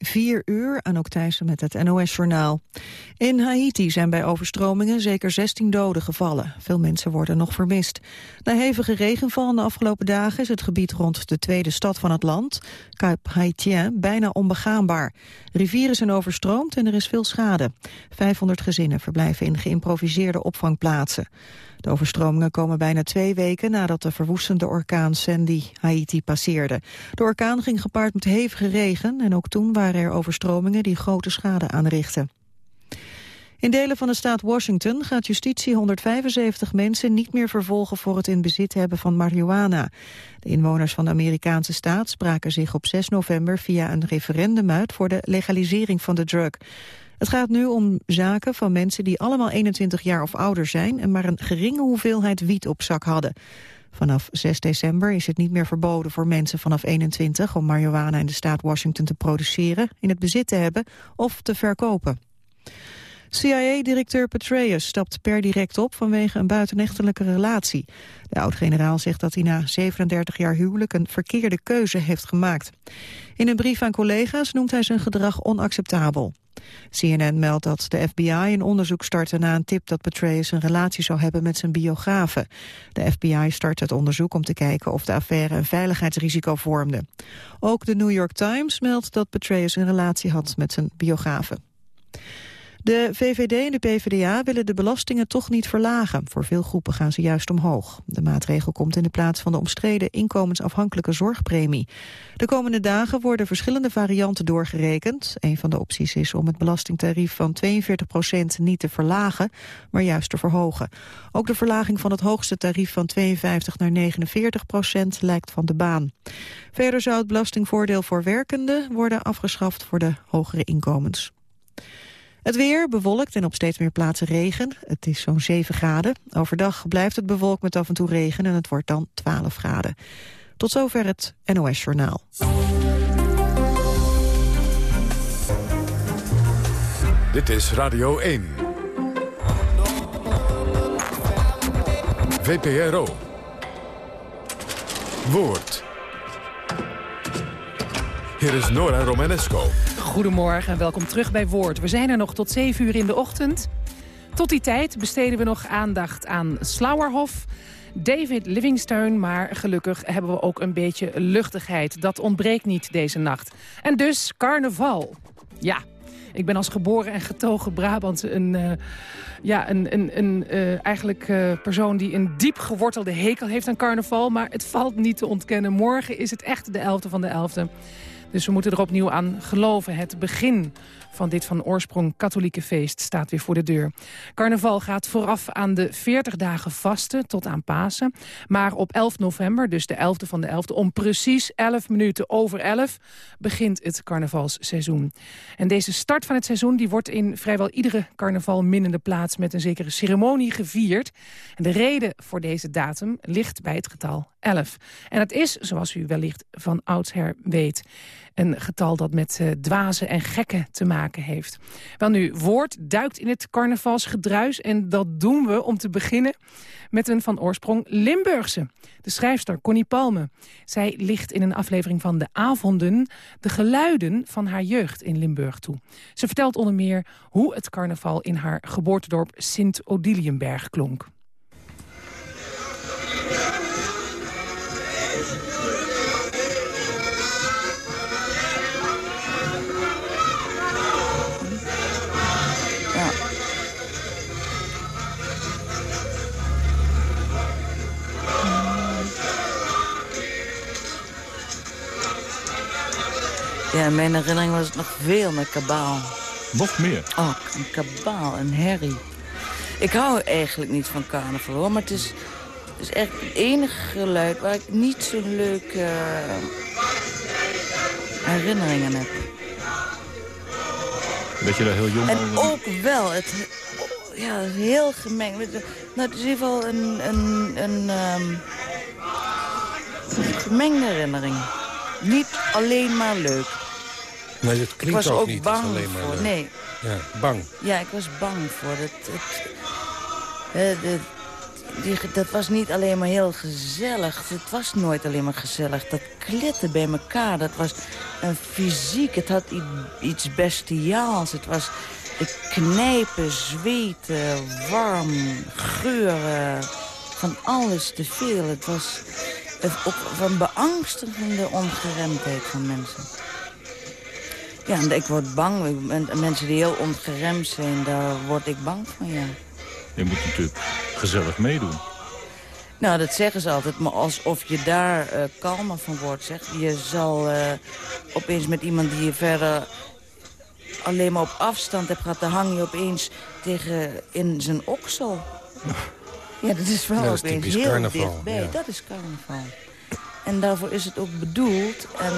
4 uur, aan Thijssen met het NOS-journaal. In Haiti zijn bij overstromingen zeker 16 doden gevallen. Veel mensen worden nog vermist. Na hevige regenval in de afgelopen dagen is het gebied rond de tweede stad van het land, Cap Haitien, bijna onbegaanbaar. Rivieren zijn overstroomd en er is veel schade. 500 gezinnen verblijven in geïmproviseerde opvangplaatsen. De overstromingen komen bijna twee weken nadat de verwoestende orkaan Sandy Haiti passeerde. De orkaan ging gepaard met hevige regen en ook toen waren er overstromingen die grote schade aanrichten. In delen van de staat Washington gaat justitie 175 mensen niet meer vervolgen voor het in bezit hebben van marihuana. De inwoners van de Amerikaanse staat spraken zich op 6 november via een referendum uit voor de legalisering van de drug. Het gaat nu om zaken van mensen die allemaal 21 jaar of ouder zijn... en maar een geringe hoeveelheid wiet op zak hadden. Vanaf 6 december is het niet meer verboden voor mensen vanaf 21... om marihuana in de staat Washington te produceren, in het bezit te hebben of te verkopen. CIA-directeur Petraeus stapt per direct op vanwege een buitenechtelijke relatie. De oud-generaal zegt dat hij na 37 jaar huwelijk een verkeerde keuze heeft gemaakt. In een brief aan collega's noemt hij zijn gedrag onacceptabel. CNN meldt dat de FBI een onderzoek startte na een tip dat Petraeus een relatie zou hebben met zijn biografen. De FBI start het onderzoek om te kijken of de affaire een veiligheidsrisico vormde. Ook de New York Times meldt dat Petraeus een relatie had met zijn biografen. De VVD en de PvdA willen de belastingen toch niet verlagen. Voor veel groepen gaan ze juist omhoog. De maatregel komt in de plaats van de omstreden inkomensafhankelijke zorgpremie. De komende dagen worden verschillende varianten doorgerekend. Een van de opties is om het belastingtarief van 42% niet te verlagen, maar juist te verhogen. Ook de verlaging van het hoogste tarief van 52 naar 49 procent lijkt van de baan. Verder zou het belastingvoordeel voor werkenden worden afgeschaft voor de hogere inkomens. Het weer bewolkt en op steeds meer plaatsen regen. Het is zo'n 7 graden. Overdag blijft het bewolkt met af en toe regen en het wordt dan 12 graden. Tot zover het NOS Journaal. Dit is Radio 1. VPRO. Woord. Hier is Nora Romanesco. Goedemorgen en welkom terug bij Woord. We zijn er nog tot 7 uur in de ochtend. Tot die tijd besteden we nog aandacht aan Slauerhof... David Livingstone, maar gelukkig hebben we ook een beetje luchtigheid. Dat ontbreekt niet deze nacht. En dus carnaval. Ja, ik ben als geboren en getogen Brabant een, uh, ja, een, een, een uh, eigenlijk uh, persoon die een diep gewortelde hekel heeft aan carnaval. Maar het valt niet te ontkennen. Morgen is het echt de 11e van de 11e. Dus we moeten er opnieuw aan geloven. Het begin van dit van oorsprong katholieke feest staat weer voor de deur. Carnaval gaat vooraf aan de 40 dagen vasten tot aan Pasen. Maar op 11 november, dus de 11e van de 11e, om precies 11 minuten over 11... begint het carnavalsseizoen. En deze start van het seizoen die wordt in vrijwel iedere carnaval minnende plaats... met een zekere ceremonie gevierd. En de reden voor deze datum ligt bij het getal 11. En dat is, zoals u wellicht van oudsher weet... Een getal dat met uh, dwazen en gekken te maken heeft. Wel nu, woord duikt in het carnavalsgedruis. En dat doen we om te beginnen met een van oorsprong Limburgse. De schrijfster Connie Palme. Zij ligt in een aflevering van De Avonden... de geluiden van haar jeugd in Limburg toe. Ze vertelt onder meer hoe het carnaval in haar geboortedorp Sint-Odiliënberg klonk. Ja, in mijn herinnering was het nog veel met kabaal. Nog meer? Oh, een kabaal, een herrie. Ik hou eigenlijk niet van carnaval, hoor. Maar het is, het is echt het enige geluid waar ik niet zo'n leuke herinneringen heb. Dat je daar heel jong En ook wel, het, ja, heel gemengd. Nou, het is in ieder geval een, een, een, um, gemengde herinnering. Niet alleen maar leuk. Nee, klinkt ik was ook, ook niet bang alleen maar voor. leuk. Nee, Ja, bang. ja, ik was bang voor het. het, eh, de, die, dat was niet alleen maar heel gezellig. Het was nooit alleen maar gezellig. Dat klitte bij elkaar. Dat was een fysiek. Het had iets bestiaals. Het was knijpen, zweten, warm, geuren. Van alles te veel. Het was van beangstigende ongeremdheid van mensen. Ja, en ik word bang. Mensen die heel ongeremd zijn, daar word ik bang van, ja. Je moet natuurlijk gezellig meedoen. Nou, dat zeggen ze altijd, maar alsof je daar uh, kalmer van wordt, zeg. Je zal uh, opeens met iemand die je verder alleen maar op afstand hebt gehad... dan hang je opeens tegen in zijn oksel. Ja, dat is wel dat opeens heel carnaval, dichtbij. ja. Dat is carnaval. En daarvoor is het ook bedoeld. En,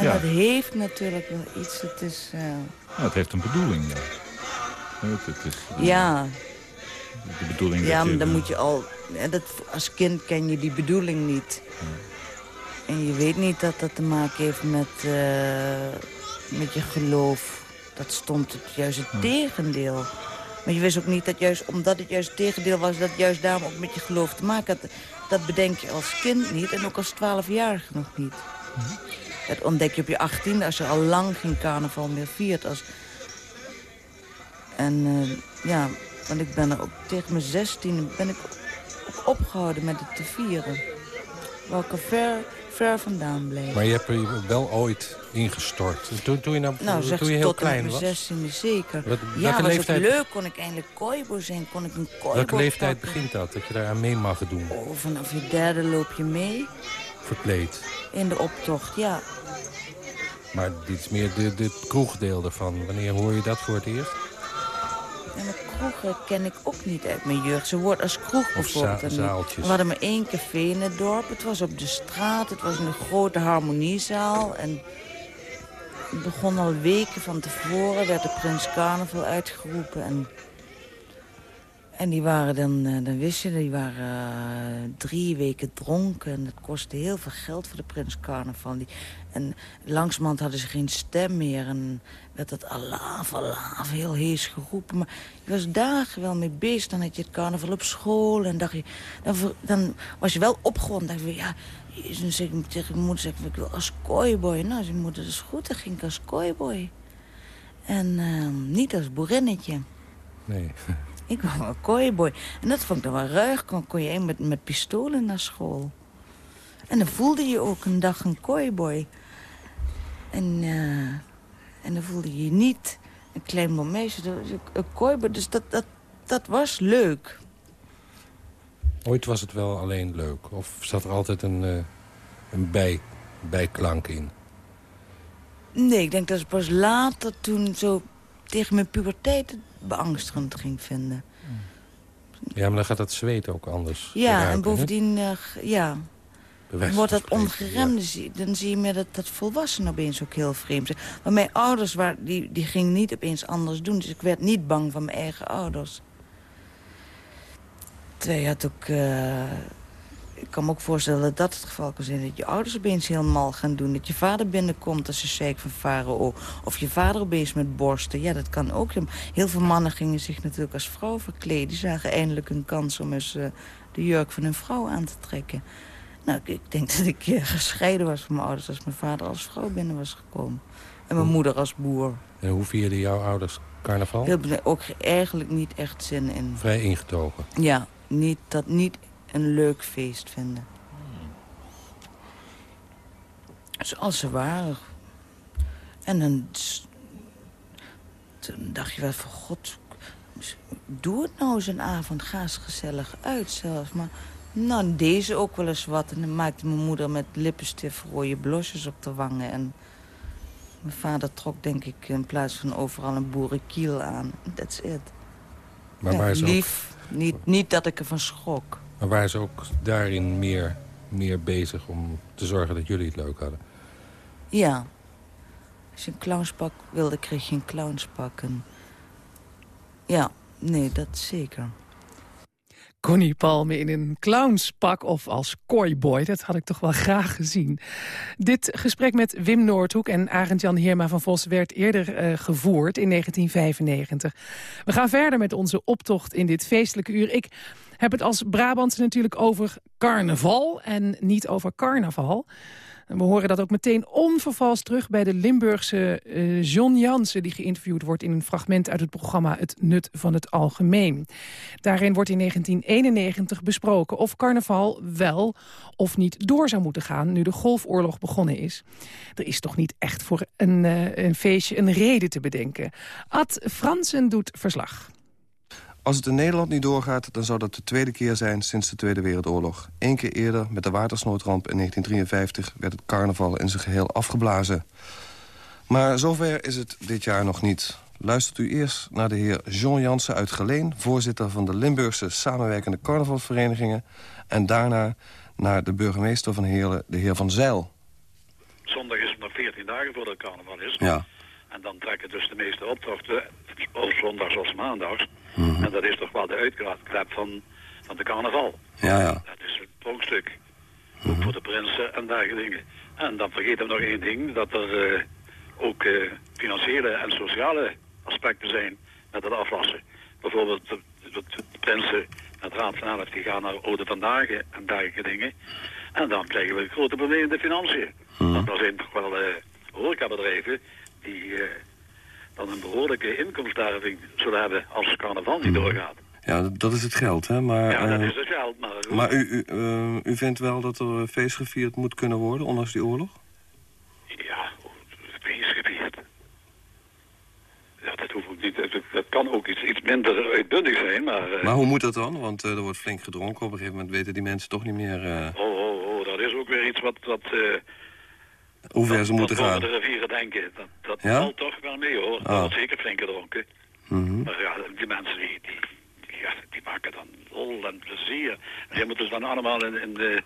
en Ja. dat heeft natuurlijk wel iets. Het is... eh, Nou, het heeft een bedoeling, ja. Het, het is eh, ja, de bedoeling Ja, maar dan moet je al... Dat, als kind ken je die bedoeling niet. En je weet niet dat dat te maken heeft met, eh, met je geloof. Dat stond het juist het tegendeel. Maar je wist ook niet dat juist omdat het juist het tegendeel was... dat juist daarom ook met je geloof te maken had. Dat bedenk je als kind niet en ook als twaalfjarige nog niet. Dat ontdek je op je achttiende als je al lang geen carnaval meer viert. Als... En eh, ja, want ik ben er ook tegen mijn zestiende ben ik opgehouden met het te vieren. Wou ik er ver, ver vandaan blijven. Maar je hebt er wel ooit ingestort. Toen, toen je, nou, nou, toen je heel tot klein mijn was. zestiende zeker. Wat- ja, was leeftijd- ook leuk. Kon ik eindelijk kooiboy zijn. Kon ik een kooiboy Welke leeftijd pakken. begint dat? Dat je daar aan mee mag doen? Oh, vanaf je derde loop je mee Verkleed. in de optocht, ja. Maar dit is meer de, de kroegdeel ervan. Wanneer hoor je dat voor het eerst? En de kroegen ken ik ook niet uit mijn jeugd. Ze wordt als kroeg bijvoorbeeld. za- En zaaltjes. We hadden maar één café in het dorp. Het was op de straat. Het was in een grote harmoniezaal. En het begon al weken van tevoren. Werd de Prins Carnaval uitgeroepen. En, en die waren dan, eh, dan wist je, die waren eh, drie weken dronken. En dat kostte heel veel geld voor de Prins Carnaval. Die, en langzamerhand hadden ze geen stem meer. En werd het alaaf, alaaf, heel hees geroepen. Maar je was dagen wel mee bezig. Dan had je het carnaval op school. En dacht je, dan, dan was je wel opgewonden. Dacht je, ja, dan ik tegen mijn moeder, zeg ik, wil als kooiboy. Nou, zei moeder, dat is goed. Dan ging ik als kooiboy. En ehm, niet als boerinnetje. Nee. Ik was wel kooiboy. En dat vond ik dan wel ruig. Dan kon je met, met pistolen naar school. En dan voelde je ook een dag een kooiboy. En, eh, en dan voelde je niet een klein ook Een kooiboy, dus dat, dat, dat was leuk. Ooit was het wel alleen leuk. Of zat er altijd een, eh, een bij, bijklank in? Nee, ik denk dat ik pas later toen zo tegen mijn puberteit het beangstigend ging vinden. Ja, maar dan gaat het zweet ook anders. Ja, en bovendien, eh, ja, wordt dat zie- dan zie je meer dat, dat volwassenen opeens ook heel vreemd zijn. Maar mijn ouders, waren, die, die gingen niet opeens anders doen. Dus ik werd niet bang van mijn eigen ouders. Je had ook... eh, ik kan me ook voorstellen dat dat het geval kan zijn. Dat je ouders opeens heel mal gaan doen. Dat je vader binnenkomt als een sheik van farao. Of je vader opeens met borsten. Ja, dat kan ook. Heel veel mannen gingen zich natuurlijk als vrouw verkleden. Die zagen eindelijk een kans om eens eh, de jurk van hun vrouw aan te trekken. Nou, ik, denk dat ik eh, gescheiden was van mijn ouders... als mijn vader als vrouw binnen was gekomen. En mijn moeder als boer. En hoe vierden jouw ouders carnaval? Heel, ook eigenlijk niet echt zin in. Vrij ingetogen. Ja, niet, dat niet een leuk feest vinden. Zoals ze waren. En dan, toen dacht je wel van god, doe het nou eens een avond. Ga eens gezellig uit zelfs. Maar nou, deze ook wel eens wat. En dan maakte mijn moeder met lippenstift rode blosjes op de wangen. En mijn vader trok denk ik in plaats van overal een boerenkiel aan. That's it. Maar, Ja, ze ook, lief. Niet, niet dat ik ervan schrok. Maar waren ze ook daarin meer, meer bezig om te zorgen dat jullie het leuk hadden? Ja. Als je een clownspak wilde, kreeg je een clownspak. En... Ja, nee, dat zeker. Connie Palme in een clownspak of als kooiboy. Dat had ik toch wel graag gezien. Dit gesprek met Wim Noordhoek en Arend-Jan Heerma van Vos... werd eerder eh, gevoerd in 1995. We gaan verder met onze optocht in dit feestelijke uur. Ik hebben het als Brabantse natuurlijk over carnaval en niet over carnaval. We horen dat ook meteen onvervals terug bij de Limburgse uh, John Jansen... die geïnterviewd wordt in een fragment uit het programma Het Nut van het Algemeen. Daarin wordt in 1991 besproken of carnaval wel of niet door zou moeten gaan... nu de golfoorlog begonnen is. Er is toch niet echt voor een, uh, een feestje een reden te bedenken. Ad Fransen doet verslag. Als het in Nederland niet doorgaat, dan zou dat de tweede keer zijn sinds de Tweede Wereldoorlog. Eén keer eerder, met de watersnoodramp in 1953, werd het carnaval in zijn geheel afgeblazen. Maar zover is het dit jaar nog niet. Luistert u eerst naar de heer Jean Jansen uit Geleen... voorzitter van de Limburgse samenwerkende carnavalsverenigingen... en daarna naar de burgemeester van Heerlen, de heer Van Zeil. Zondag is het nog 14 dagen voordat het carnaval is. Ja. En dan trekken dus de meeste optochten, of zondags als maandags. Mhm. En dat is toch wel de uitklep van, van de carnaval. Ja, ja. Dat is het pronkstuk. Ook voor de prinsen en dergelijke dingen. En dan vergeten we nog één ding, dat er eh, ook eh, financiële en sociale aspecten zijn met het aflassen. Bijvoorbeeld de, de, de prinsen met Raad van Elf, die gaan naar Ode Vandaag en dergelijke dingen. En dan krijgen we grote problemen in de financiën. Want er zijn toch wel uh, horecabedrijven die dan een behoorlijke inkomstenderving zullen hebben als carnaval niet doorgaat. Ja, dat is het geld, hè? Maar, ja, dat uh, is het geld. Maar, maar u, u, uh, u vindt wel dat er feest gevierd moet kunnen worden, ondanks die oorlog? Ja, feest gevierd. Ja, dat hoeft ook niet. Dat kan ook iets, iets minder uitbundig zijn, maar... Uh... Maar hoe moet dat dan? Want er wordt flink gedronken. Op een gegeven moment weten die mensen toch niet meer... Oh, oh, oh, dat is ook weer iets wat... wat hoe ver ze moeten gaan. de rivieren denken. Dat, dat ja? valt toch wel mee hoor. Dat wordt zeker flink gedronken. Mm -hmm. Maar ja, die mensen die, die, die, ja, die maken dan lol en plezier. En die moeten ze dan allemaal in, in de,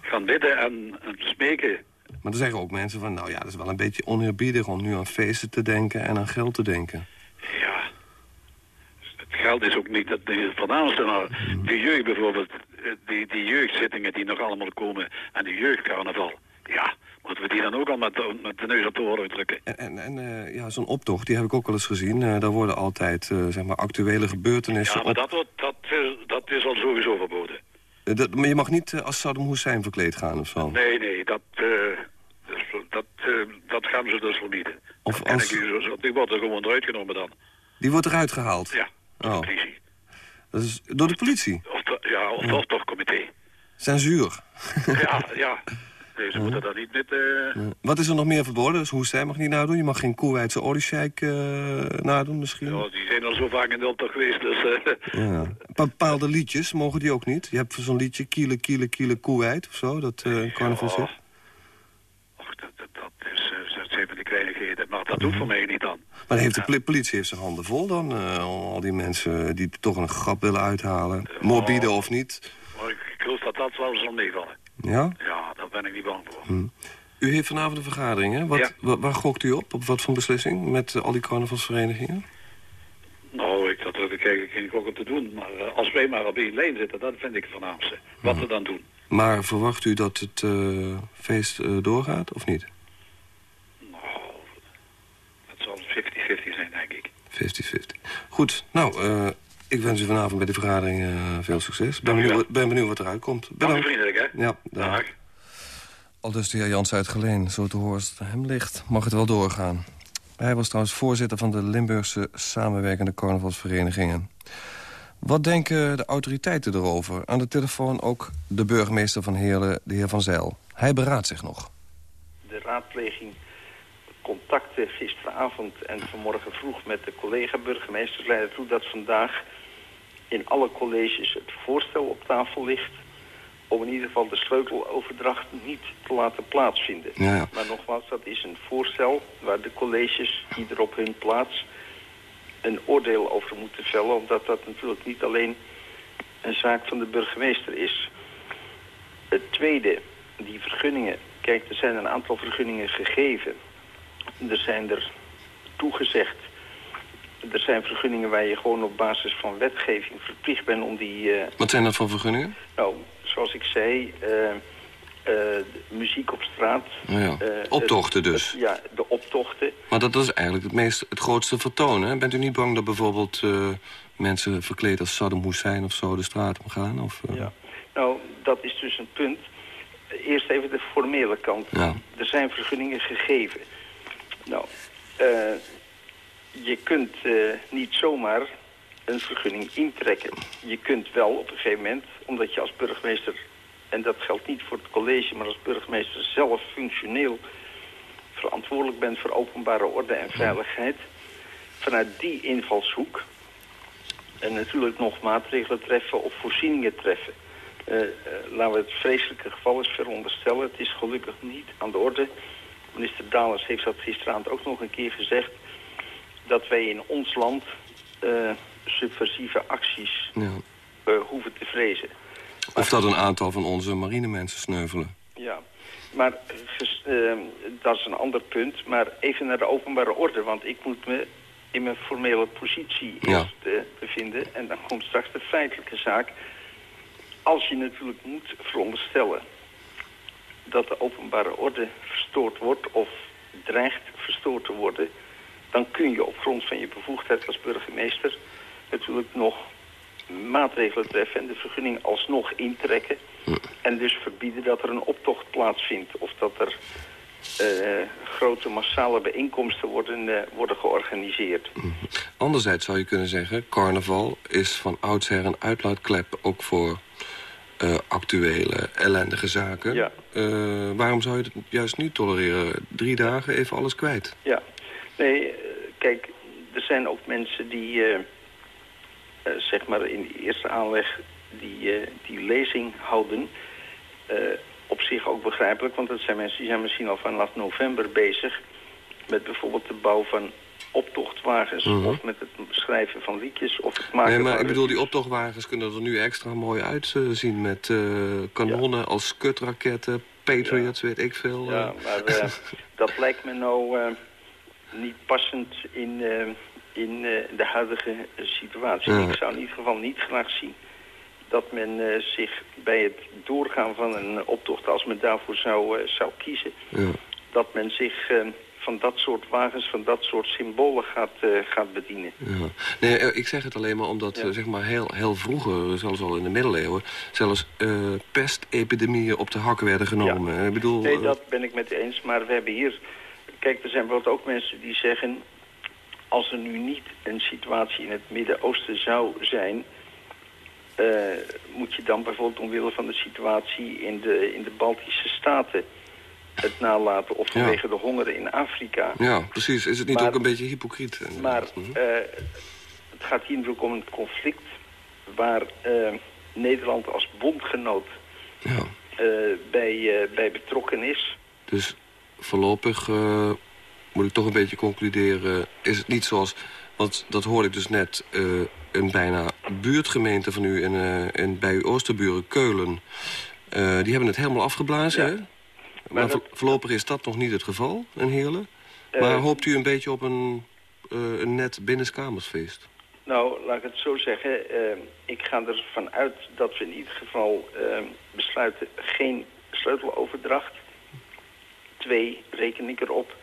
gaan bidden en, en smeken. Maar er zeggen ook mensen van, nou ja, dat is wel een beetje oneerbiedig om nu aan feesten te denken en aan geld te denken. Ja, het geld is ook niet het, het voornaamste, maar Mhm. de jeugd bijvoorbeeld, die, die jeugdzittingen die nog allemaal komen en de jeugdcarnaval. Ja, moeten we die dan ook al met, de- met de neus op de oren drukken? En, en, eh, ja, zo'n optocht, die heb ik ook wel eens gezien. Eh, daar worden altijd, eh, zeg maar, actuele gebeurtenissen Ja, maar op... dat, wordt, dat, is, dat is al sowieso verboden. Dat- maar je mag niet als Saddam Hussein verkleed gaan of zo. Nee, nee, dat, dat, dat, gaan ze dus verbieden. Of Dat als- ik Die wordt er gewoon eruit genomen dan. Die wordt eruit gehaald. Ja, door de Oh. politie. Dat is door de politie. Of, ja, of, of toch comité. Censuur. Ja, ja. Ze moeten dat niet met... eh, Wat is er nog meer verboden? Dus Hussein mag niet nadoen. Je mag geen Koeweitse oliesjeik eh nadoen misschien. ja, die zijn al zo vaak in de optocht geweest, dus... eh, Ja. Bepaalde liedjes, mogen die ook niet? Je hebt zo'n liedje, Kiele, Kiele, Kiele, Koeweit of zo, dat eh carnaval zit. Och, dat, dat, dat, is, dat zijn van die kleinigheden. Maar dat doet voor mij niet dan. Maar heeft de poli- politie heeft zijn handen vol dan? al die mensen die toch een grap willen uithalen. Morbide of niet. Maar ik, geloof dat dat wel zal meevallen. Ja? Ja, niet bang voor. U heeft vanavond een vergadering, hè? Wat, Ja. wa- waar gokt u op? Op wat voor beslissing? Met eh, al die carnavalsverenigingen? Nou, ik, dat heb ik eigenlijk geen klok op te doen. Maar eh, als wij maar op één lijn zitten, dat vind ik het voornaamste. Wat we dan doen. Maar verwacht u dat het eh, feest doorgaat of niet? Nou, het zal 50-50 zijn, denk ik. 50-50. Goed, nou, ik wens u vanavond bij de vergadering veel succes. Ben benieuwd, ben benieuwd wat eruit komt. Dank u Bedankt. vriendelijk, hè? Ja, dag. Dag. Al dus de heer Jans uit Geleen, zo te horen als het hem ligt, mag het wel doorgaan. Hij was trouwens voorzitter van de Limburgse samenwerkende carnavalsverenigingen. Wat denken de autoriteiten erover? Aan de telefoon ook de burgemeester van Heerlen, de heer Van Zijl. Hij beraadt zich nog. de raadpleging contacten gisteravond en vanmorgen vroeg met de collega-burgemeesters leidde toe dat vandaag in alle colleges het voorstel op tafel ligt om in ieder geval de sleuteloverdracht niet te laten plaatsvinden. Ja, ja. Maar nogmaals, dat is een voorstel waar de colleges ieder op hun plaats een oordeel over moeten vellen, omdat dat natuurlijk niet alleen een zaak van de burgemeester is. Het tweede, die vergunningen. Kijk, er zijn een aantal vergunningen gegeven. Er zijn er toegezegd. Er zijn vergunningen waar je gewoon op basis van wetgeving verplicht bent om die... eh, Wat zijn dat voor vergunningen? nou, zoals ik zei, eh, eh, muziek op straat. Ja, eh, optochten dus. het- ja, de optochten. Maar dat is eigenlijk het, meest, het grootste vertoon. Hè? Bent u niet bang dat bijvoorbeeld mensen verkleed als Saddam Hussein of zo de straat op gaan? Of? Ja. Nou, dat is dus een punt. Eerst even de formele kant. Ja. Er zijn vergunningen gegeven. Nou, je kunt niet zomaar een vergunning intrekken. Je kunt wel op een gegeven moment, omdat je als burgemeester... en dat geldt niet voor het college, maar als burgemeester zelf functioneel... verantwoordelijk bent voor openbare orde en veiligheid... vanuit die invalshoek en natuurlijk nog maatregelen treffen of voorzieningen treffen. Eh, laten we het vreselijke geval eens veronderstellen. Het is gelukkig niet aan de orde. Minister Dalens heeft dat gisteravond ook nog een keer gezegd... dat wij in ons land eh, subversieve acties Ja. eh, hoeven te vrezen. Of dat een aantal van onze marinemensen sneuvelen. Ja, maar eh, ges- eh, dat is een ander punt. Maar even naar de openbare orde, want ik moet me in mijn formele positie Ja. eerst eh, bevinden. En dan komt straks de feitelijke zaak. Als je natuurlijk moet veronderstellen dat de openbare orde verstoord wordt of dreigt verstoord te worden, dan kun je op grond van je bevoegdheid als burgemeester natuurlijk nog maatregelen treffen en de vergunning alsnog intrekken. En dus verbieden dat er een optocht plaatsvindt of dat er eh, grote massale bijeenkomsten worden, eh, worden georganiseerd. Anderzijds zou je kunnen zeggen... carnaval is van oudsher een uitlaatklep ook voor eh, actuele ellendige zaken. Ja. Waarom zou je het juist niet tolereren? Drie dagen even alles kwijt. Ja, nee, kijk, er zijn ook mensen die, zeg maar in de eerste aanleg, die, eh, die lezing houden. Eh, op zich ook begrijpelijk, want dat zijn mensen die zijn misschien al vanaf november bezig met bijvoorbeeld de bouw van optochtwagens Mhm. of met het schrijven van liedjes of het maken Nee, maar van ik bedoel, die optochtwagens kunnen er nu extra mooi uitzien... met eh, kanonnen als skutraketten, Patriots, weet ik veel. Ja, eh. maar eh, dat lijkt me nou eh, niet passend in, eh, in eh, de huidige situatie. Ja. Ik zou in ieder geval niet graag zien dat men eh, zich bij het doorgaan van een optocht, als men daarvoor zou, eh, zou kiezen, ja. dat men zich van dat soort wagens, van dat soort symbolen gaat, gaat bedienen. Ja. Nee, ik zeg het alleen maar omdat Ja. zeg maar heel, heel vroeger, zelfs al in de middeleeuwen... zelfs pestepidemieën op de hak werden genomen. Ik bedoel, Nee, dat ben ik met eens. Maar we hebben hier... Kijk, er zijn bijvoorbeeld ook mensen die zeggen... als er nu niet een situatie in het Midden-Oosten zou zijn... eh, moet je dan bijvoorbeeld omwille van de situatie in de, in de Baltische Staten... het nalaten of Ja. vanwege de honger in Afrika. ja, precies. Is het niet Maar- ook een beetje hypocriet? Maar? Mhm. eh, het gaat hier natuurlijk om een conflict... waar eh, Nederland als bondgenoot ja. bij, bij betrokken is... Dus voorlopig moet ik toch een beetje concluderen... is het niet zoals... want dat hoorde ik dus net... eh, een bijna buurtgemeente van u in, eh, in, bij uw oosterburen Keulen... eh, die hebben het helemaal afgeblazen, Ja. hè? Maar, Maar vo- dat- voorlopig is dat nog niet het geval in Heerlen. Maar hoopt u een beetje op een, een net binnenskamersfeest? Nou, laat ik het zo zeggen. ik ga ervan uit dat we in ieder geval besluiten geen sleuteloverdracht. Twee, reken ik erop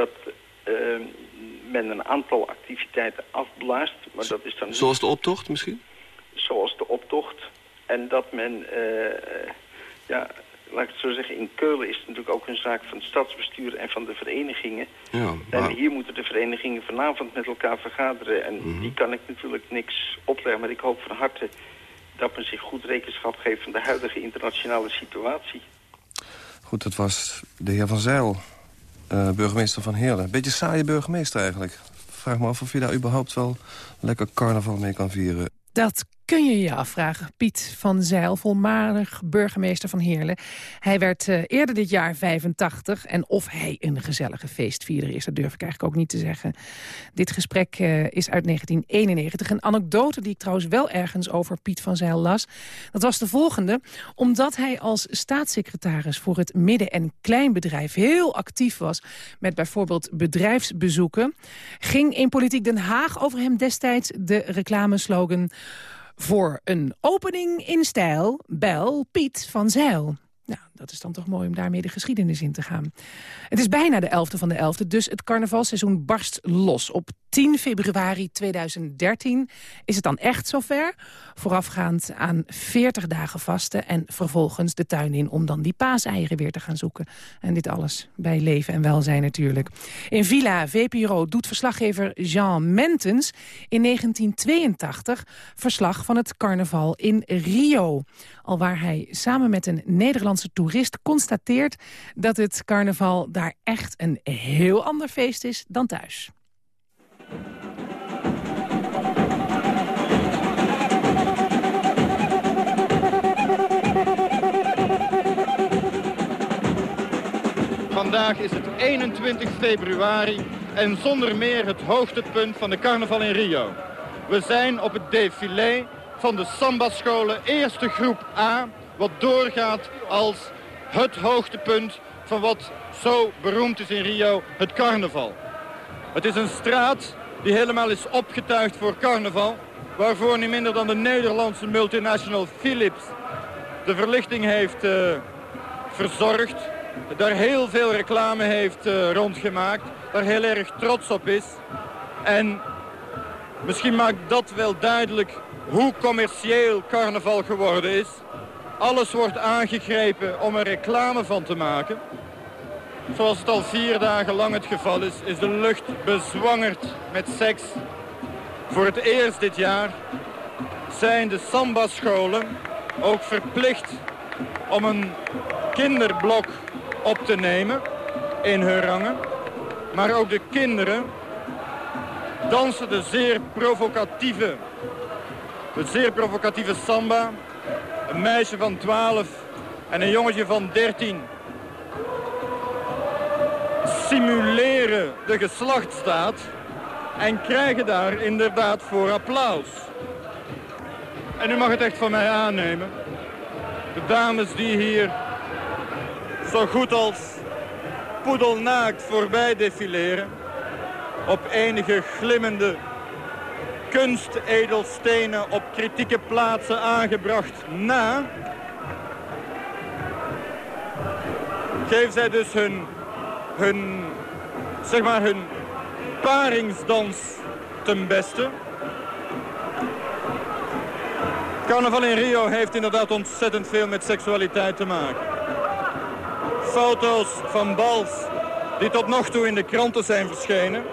dat eh, men een aantal activiteiten afblaast. Maar dat is dan niet Zoals de optocht misschien? zoals de optocht. En dat men, eh, ja, laat ik het zo zeggen, in Keulen is het natuurlijk ook een zaak van het stadsbestuur en van de verenigingen. Ja, En hier moeten de verenigingen vanavond met elkaar vergaderen. En Mhm. die kan ik natuurlijk niks opleggen. Maar ik hoop van harte dat men zich goed rekenschap geeft van de huidige internationale situatie. goed, dat was de heer Van Zijl, eh, burgemeester van Heerlen. Beetje saaie burgemeester eigenlijk. Vraag me af of je daar überhaupt wel lekker carnaval mee kan vieren. Dat kun je je afvragen. Piet van Zijl, volmarig burgemeester van Heerlen. Hij werd eh, eerder dit jaar 85. En of hij een gezellige feestvierder is, dat durf ik eigenlijk ook niet te zeggen. Dit gesprek eh, is uit 1991. Een anekdote die ik trouwens wel ergens over Piet van Zijl las. Dat was de volgende. Omdat hij als staatssecretaris voor het midden- en kleinbedrijf... heel actief was met bijvoorbeeld bedrijfsbezoeken... ging in Politiek Den Haag over hem destijds de reclameslogan... voor een opening in stijl, bel Piet van Zijl. Nou, dat is dan toch mooi om daarmee de geschiedenis in te gaan. Het is bijna de 11e van de 11e, dus het carnavalseizoen barst los. Op 10 februari 2013 is het dan echt zover. Voorafgaand aan 40 dagen vasten en vervolgens de tuin in... om dan die paaseieren weer te gaan zoeken. En dit alles bij leven en welzijn natuurlijk. In Villa VPRO doet verslaggever Jean Mentens in 1982... verslag van het carnaval in Rio. Alwaar hij samen met een Nederlandse toerist constateert... dat het carnaval daar echt een heel ander feest is dan thuis. Vandaag is het 21 februari en zonder meer het hoogtepunt van de carnaval in Rio. We zijn op het défilé van de Samba-scholen eerste groep A... wat doorgaat als het hoogtepunt van wat zo beroemd is in Rio, het carnaval. Het is een straat die helemaal is opgetuigd voor carnaval... waarvoor niet minder dan de Nederlandse multinational Philips de verlichting heeft uh, verzorgd... daar heel veel reclame heeft uh, rondgemaakt, daar heel erg trots op is. En misschien maakt dat wel duidelijk hoe commercieel carnaval geworden is. Alles wordt aangegrepen om er reclame van te maken. Zoals het al vier dagen lang het geval is, is de lucht bezwangerd met seks. Voor het eerst dit jaar zijn de samba-scholen ook verplicht om een kinderblok op te nemen in hun rangen. Maar ook de kinderen dansen de zeer provocatieve, de zeer provocatieve samba. Een meisje van 12 en een jongetje van 13 simuleren de geslachtstaat en krijgen daar inderdaad voor applaus. En u mag het echt van mij aannemen. De dames die hier zo goed als poedelnaakt voorbij defileren... op enige glimmende kunstedelstenen op kritieke plaatsen aangebracht na... geven zij dus hun hun, zeg maar hun paringsdans ten beste. Carnaval in Rio heeft inderdaad ontzettend veel met seksualiteit te maken. Foto's van bals die tot nog toe in de kranten zijn verschenen...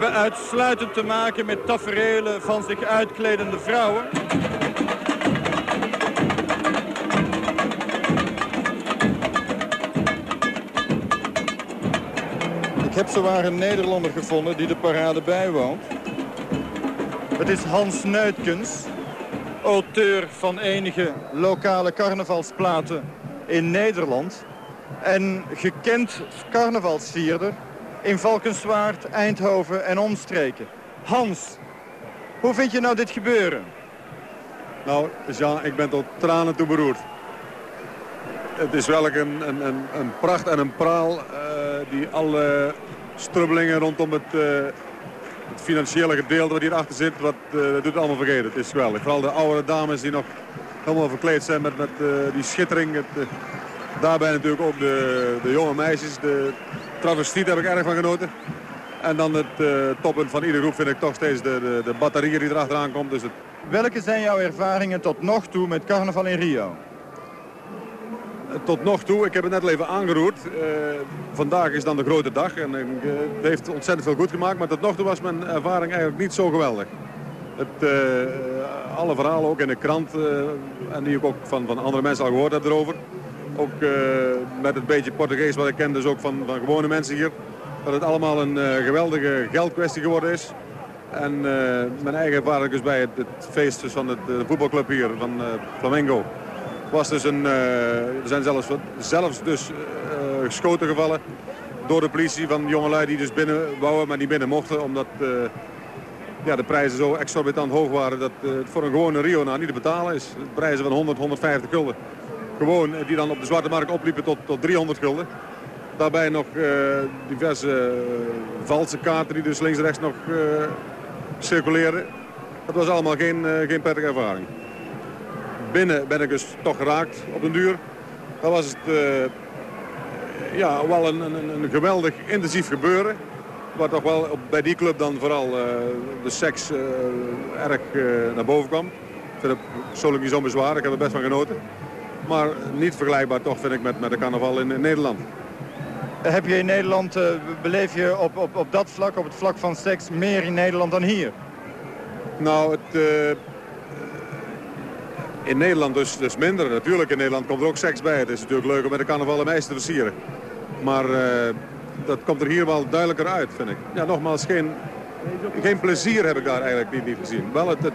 hebben uitsluitend te maken met taferelen van zich uitkledende vrouwen... Ik heb zowaar een Nederlander gevonden die de parade bijwoont. Het is Hans Nuitkens, auteur van enige lokale carnavalsplaten in Nederland. En gekend carnavalsvierder in Valkenswaard, Eindhoven en omstreken. Hans, hoe vind je nou dit gebeuren? Nou, Jean, ik ben tot tranen toe beroerd. Het is wel een, een, een, een pracht en een praal uh, die alle strubbelingen rondom het, uh, het financiële gedeelte wat hierachter zit, wat, uh, dat doet allemaal vergeten. Het is geweldig. Vooral de oude dames die nog helemaal verkleed zijn met, die schittering. Het, daarbij natuurlijk ook de, de jonge meisjes. De travestiet heb ik erg van genoten. En dan het uh, toppunt van iedere groep vind ik toch steeds de, de, de batterieën die erachteraan komt. Dus het... Welke zijn jouw ervaringen tot nog toe met carnaval in Rio? tot nog toe, ik heb het net al even aangeroerd. Uh, vandaag is dan de grote dag en uh, het heeft ontzettend veel goed gemaakt. Maar tot nog toe was mijn ervaring eigenlijk niet zo geweldig. Het, alle verhalen ook in de krant en die ik ook van, van andere mensen al gehoord heb erover. Ook met het beetje Portugees wat ik ken, dus ook van, van gewone mensen hier. Dat het allemaal een geweldige geldkwestie geworden is. En mijn eigen ervaring dus bij het, het feest dus van het, de voetbalclub hier, van Flamengo was dus een, er zijn zelfs, zelfs dus geschoten gevallen door de politie van jongelui die dus binnen wouden, maar niet binnen mochten. Omdat ja, de prijzen zo exorbitant hoog waren dat het voor een gewone Rio nou niet te betalen is. Prijzen van 100, 150 gulden. Gewoon, die dan op de zwarte markt opliepen tot, tot 300 gulden. Daarbij nog diverse valse kaarten die dus links en rechts nog circuleerden. Dat was allemaal geen, geen prettige ervaring. binnen ben ik dus toch geraakt op den duur. Dat was het uh, ja, wel een, een, een, geweldig intensief gebeuren. Waar toch wel bij die club dan vooral uh, de seks uh, erg naar boven kwam. Ik vind het persoonlijk niet zo bezwaar, ik heb er best van genoten. Maar niet vergelijkbaar toch vind ik met, met de carnaval in, in Nederland. Heb je in Nederland, beleef je op, op, op dat vlak, op het vlak van seks, meer in Nederland dan hier? Nou, het, in Nederland dus, dus minder. Natuurlijk, in Nederland komt er ook seks bij. Het is natuurlijk leuk om met de carnaval een meisje te versieren. Maar uh, dat komt er hier wel duidelijker uit, vind ik. Ja, nogmaals, geen, geen plezier heb ik daar eigenlijk niet, niet gezien. Wel het, het,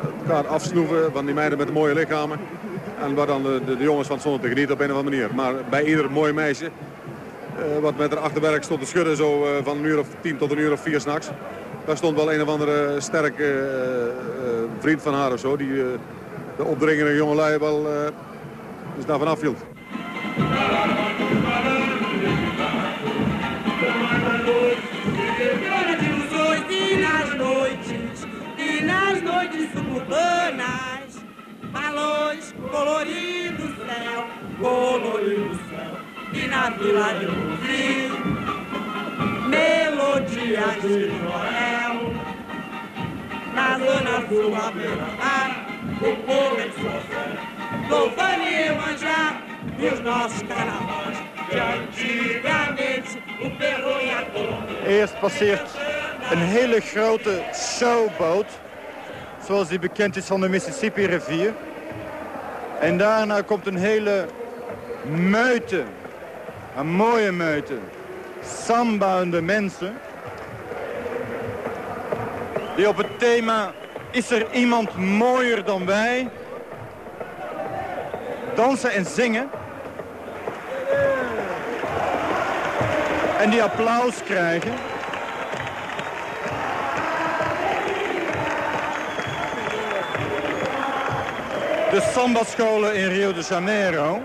het elkaar afsnoeven van die meiden met de mooie lichamen. En waar dan de, de, jongens van stonden te genieten op een of andere manier. Maar bij ieder mooi meisje, uh, wat met haar achterwerk stond te schudden... zo van een uur of tien tot een uur of vier s'nachts... Daar stond wel een of andere sterke uh, vriend van haar of zo. Die de opdringende jongelui wel dus daarvan afhield. Balões coloridos céu, colorido céu, e na vila eu vi melodias de Noel. Na zona sul, a beira-mar, o povo em sua fé, louvando e Iemanjá, e os nossos carnavais de antigamente, o perro e a. Eerst passeert een hele grote showboot, zoals die bekend is van de Mississippi-rivier. En daarna komt een hele meute, een mooie meute, sambouwende mensen. Die op het thema is er iemand mooier dan wij? Dansen en zingen. En die applaus krijgen. De samba-scholen in Rio de Janeiro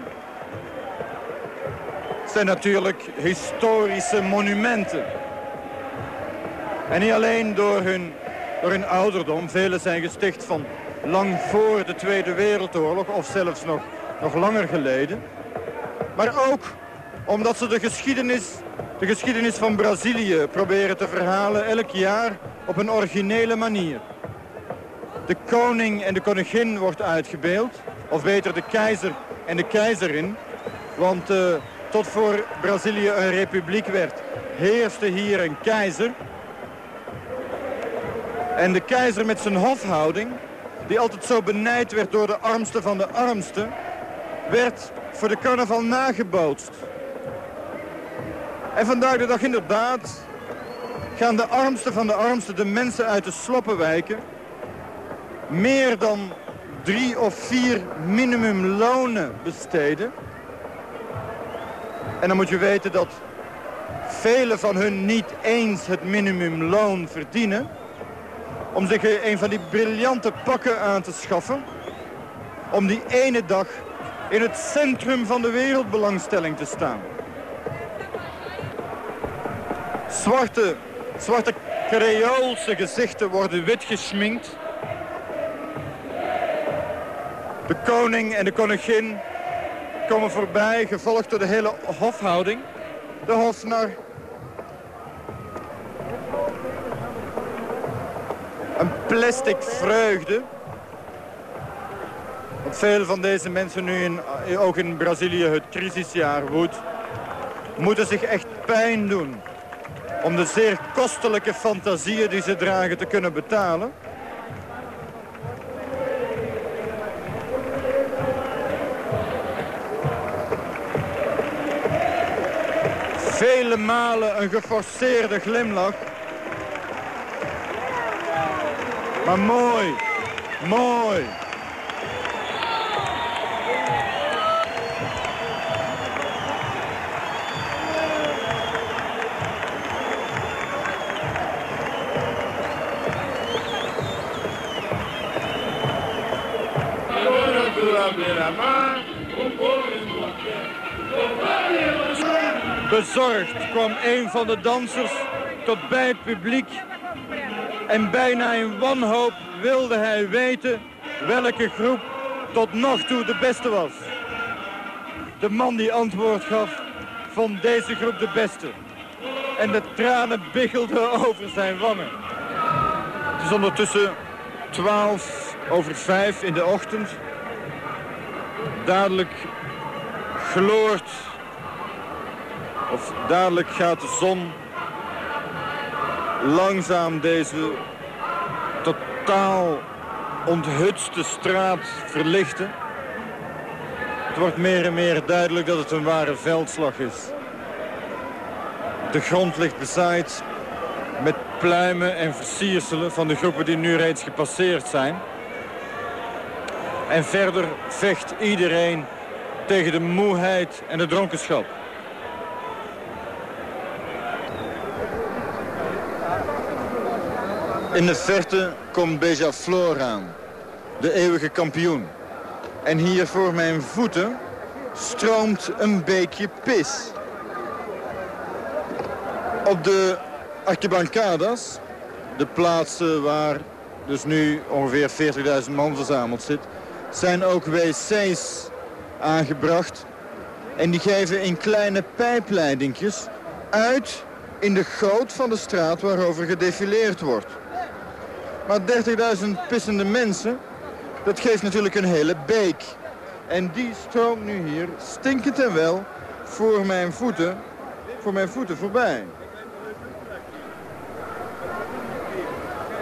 zijn natuurlijk historische monumenten. En niet alleen door hun, door hun ouderdom. Vele zijn gesticht van lang voor de Tweede Wereldoorlog of zelfs nog, nog langer geleden. Maar ook omdat ze de geschiedenis, de geschiedenis van Brazilië proberen te verhalen elk jaar op een originele manier. De koning en de koningin wordt uitgebeeld, of beter de keizer en de keizerin. Want uh, tot voor Brazilië een republiek werd, heerste hier een keizer. En de keizer met zijn hofhouding, die altijd zo benijd werd door de armste van de armsten, werd voor de carnaval nagebootst. En vandaag de dag inderdaad gaan de armsten van de armsten, de mensen uit de sloppenwijken, meer dan drie of vier minimumlonen besteden en dan moet je weten dat velen van hun niet eens het minimumloon verdienen... om zich een van die briljante pakken aan te schaffen... om die ene dag in het centrum van de wereldbelangstelling te staan. Zwarte, zwarte Creoolse gezichten worden wit geschminkt. De koning en de koningin komen voorbij, gevolgd door de hele hofhouding. De hofnar. Een plastic vreugde. Want veel van deze mensen nu, in, ook in Brazilië, het crisisjaar woedt, moeten zich echt pijn doen om de zeer kostelijke fantasieën die ze dragen te kunnen betalen. Vele malen een geforceerde glimlach. Maar mooi, mooi. Bezorgd kwam een van de dansers tot bij het publiek. En bijna in wanhoop wilde hij weten welke groep tot nog toe de beste was. De man die antwoord gaf, vond deze groep de beste. En de tranen biggelden over zijn wangen. Het is ondertussen 12 over 5 in de ochtend. Dadelijk gloort, of dadelijk gaat de zon langzaam deze totaal onthutste straat verlichten. Het wordt meer en meer duidelijk dat het een ware veldslag is. De grond ligt bezaaid met pluimen en versierselen van de groepen die nu reeds gepasseerd zijn. En verder vecht iedereen tegen de moeheid en de dronkenschap. In de verte komt Beja Flor aan, de eeuwige kampioen. En hier voor mijn voeten stroomt een beekje pis. Op de arquibancadas, de plaatsen waar dus nu ongeveer 40.000 man verzameld zit, zijn ook wc's aangebracht. En die geven in kleine pijpleidingjes uit in de goot van de straat waarover gedefileerd wordt. Maar 30.000 pissende mensen, dat geeft natuurlijk een hele beek. En die stroomt nu hier, stinkend en wel, voor mijn voeten, voor mijn voeten voorbij.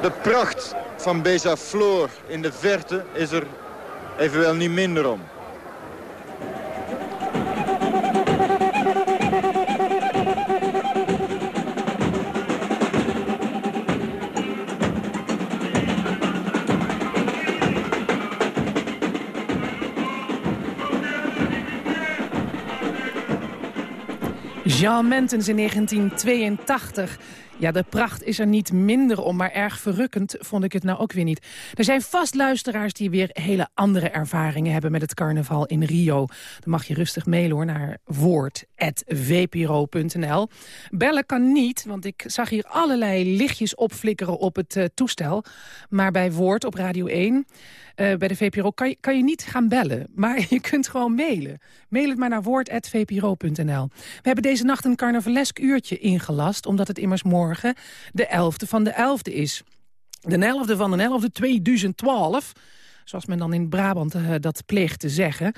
De pracht van Beza Flor in de verte is er evenwel niet minder om. Jean Mentens in 1982. Ja, de pracht is er niet minder om, maar erg verrukkend vond ik het nou ook weer niet. Er zijn vast luisteraars die weer hele andere ervaringen hebben met het carnaval in Rio. Dan mag je rustig mailen hoor naar woord.vpro.nl. Bellen kan niet, want ik zag hier allerlei lichtjes opflikkeren op het uh, toestel. Maar bij Woord op Radio 1 uh, bij de VPRO kan je, kan je niet gaan bellen. Maar je kunt gewoon mailen. Mail het maar naar woord.vpro.nl. We hebben deze nacht een carnavalesk uurtje ingelast... omdat het immers morgen de 11e van de 11e is. De 11e van de 11e 2012 zoals men dan in Brabant uh, dat pleegt te zeggen.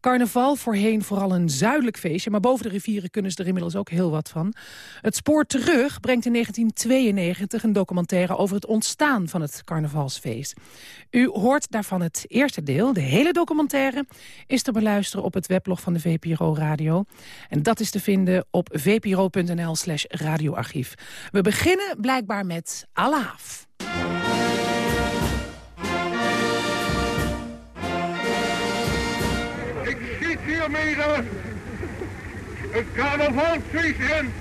Carnaval voorheen vooral een zuidelijk feestje... maar boven de rivieren kunnen ze er inmiddels ook heel wat van. Het Spoor Terug brengt in 1992 een documentaire... over het ontstaan van het carnavalsfeest. U hoort daarvan het eerste deel. De hele documentaire is te beluisteren op het weblog van de VPRO Radio. En dat is te vinden op vpro.nl slash radioarchief. We beginnen blijkbaar met Alaaf. Hiermede het in.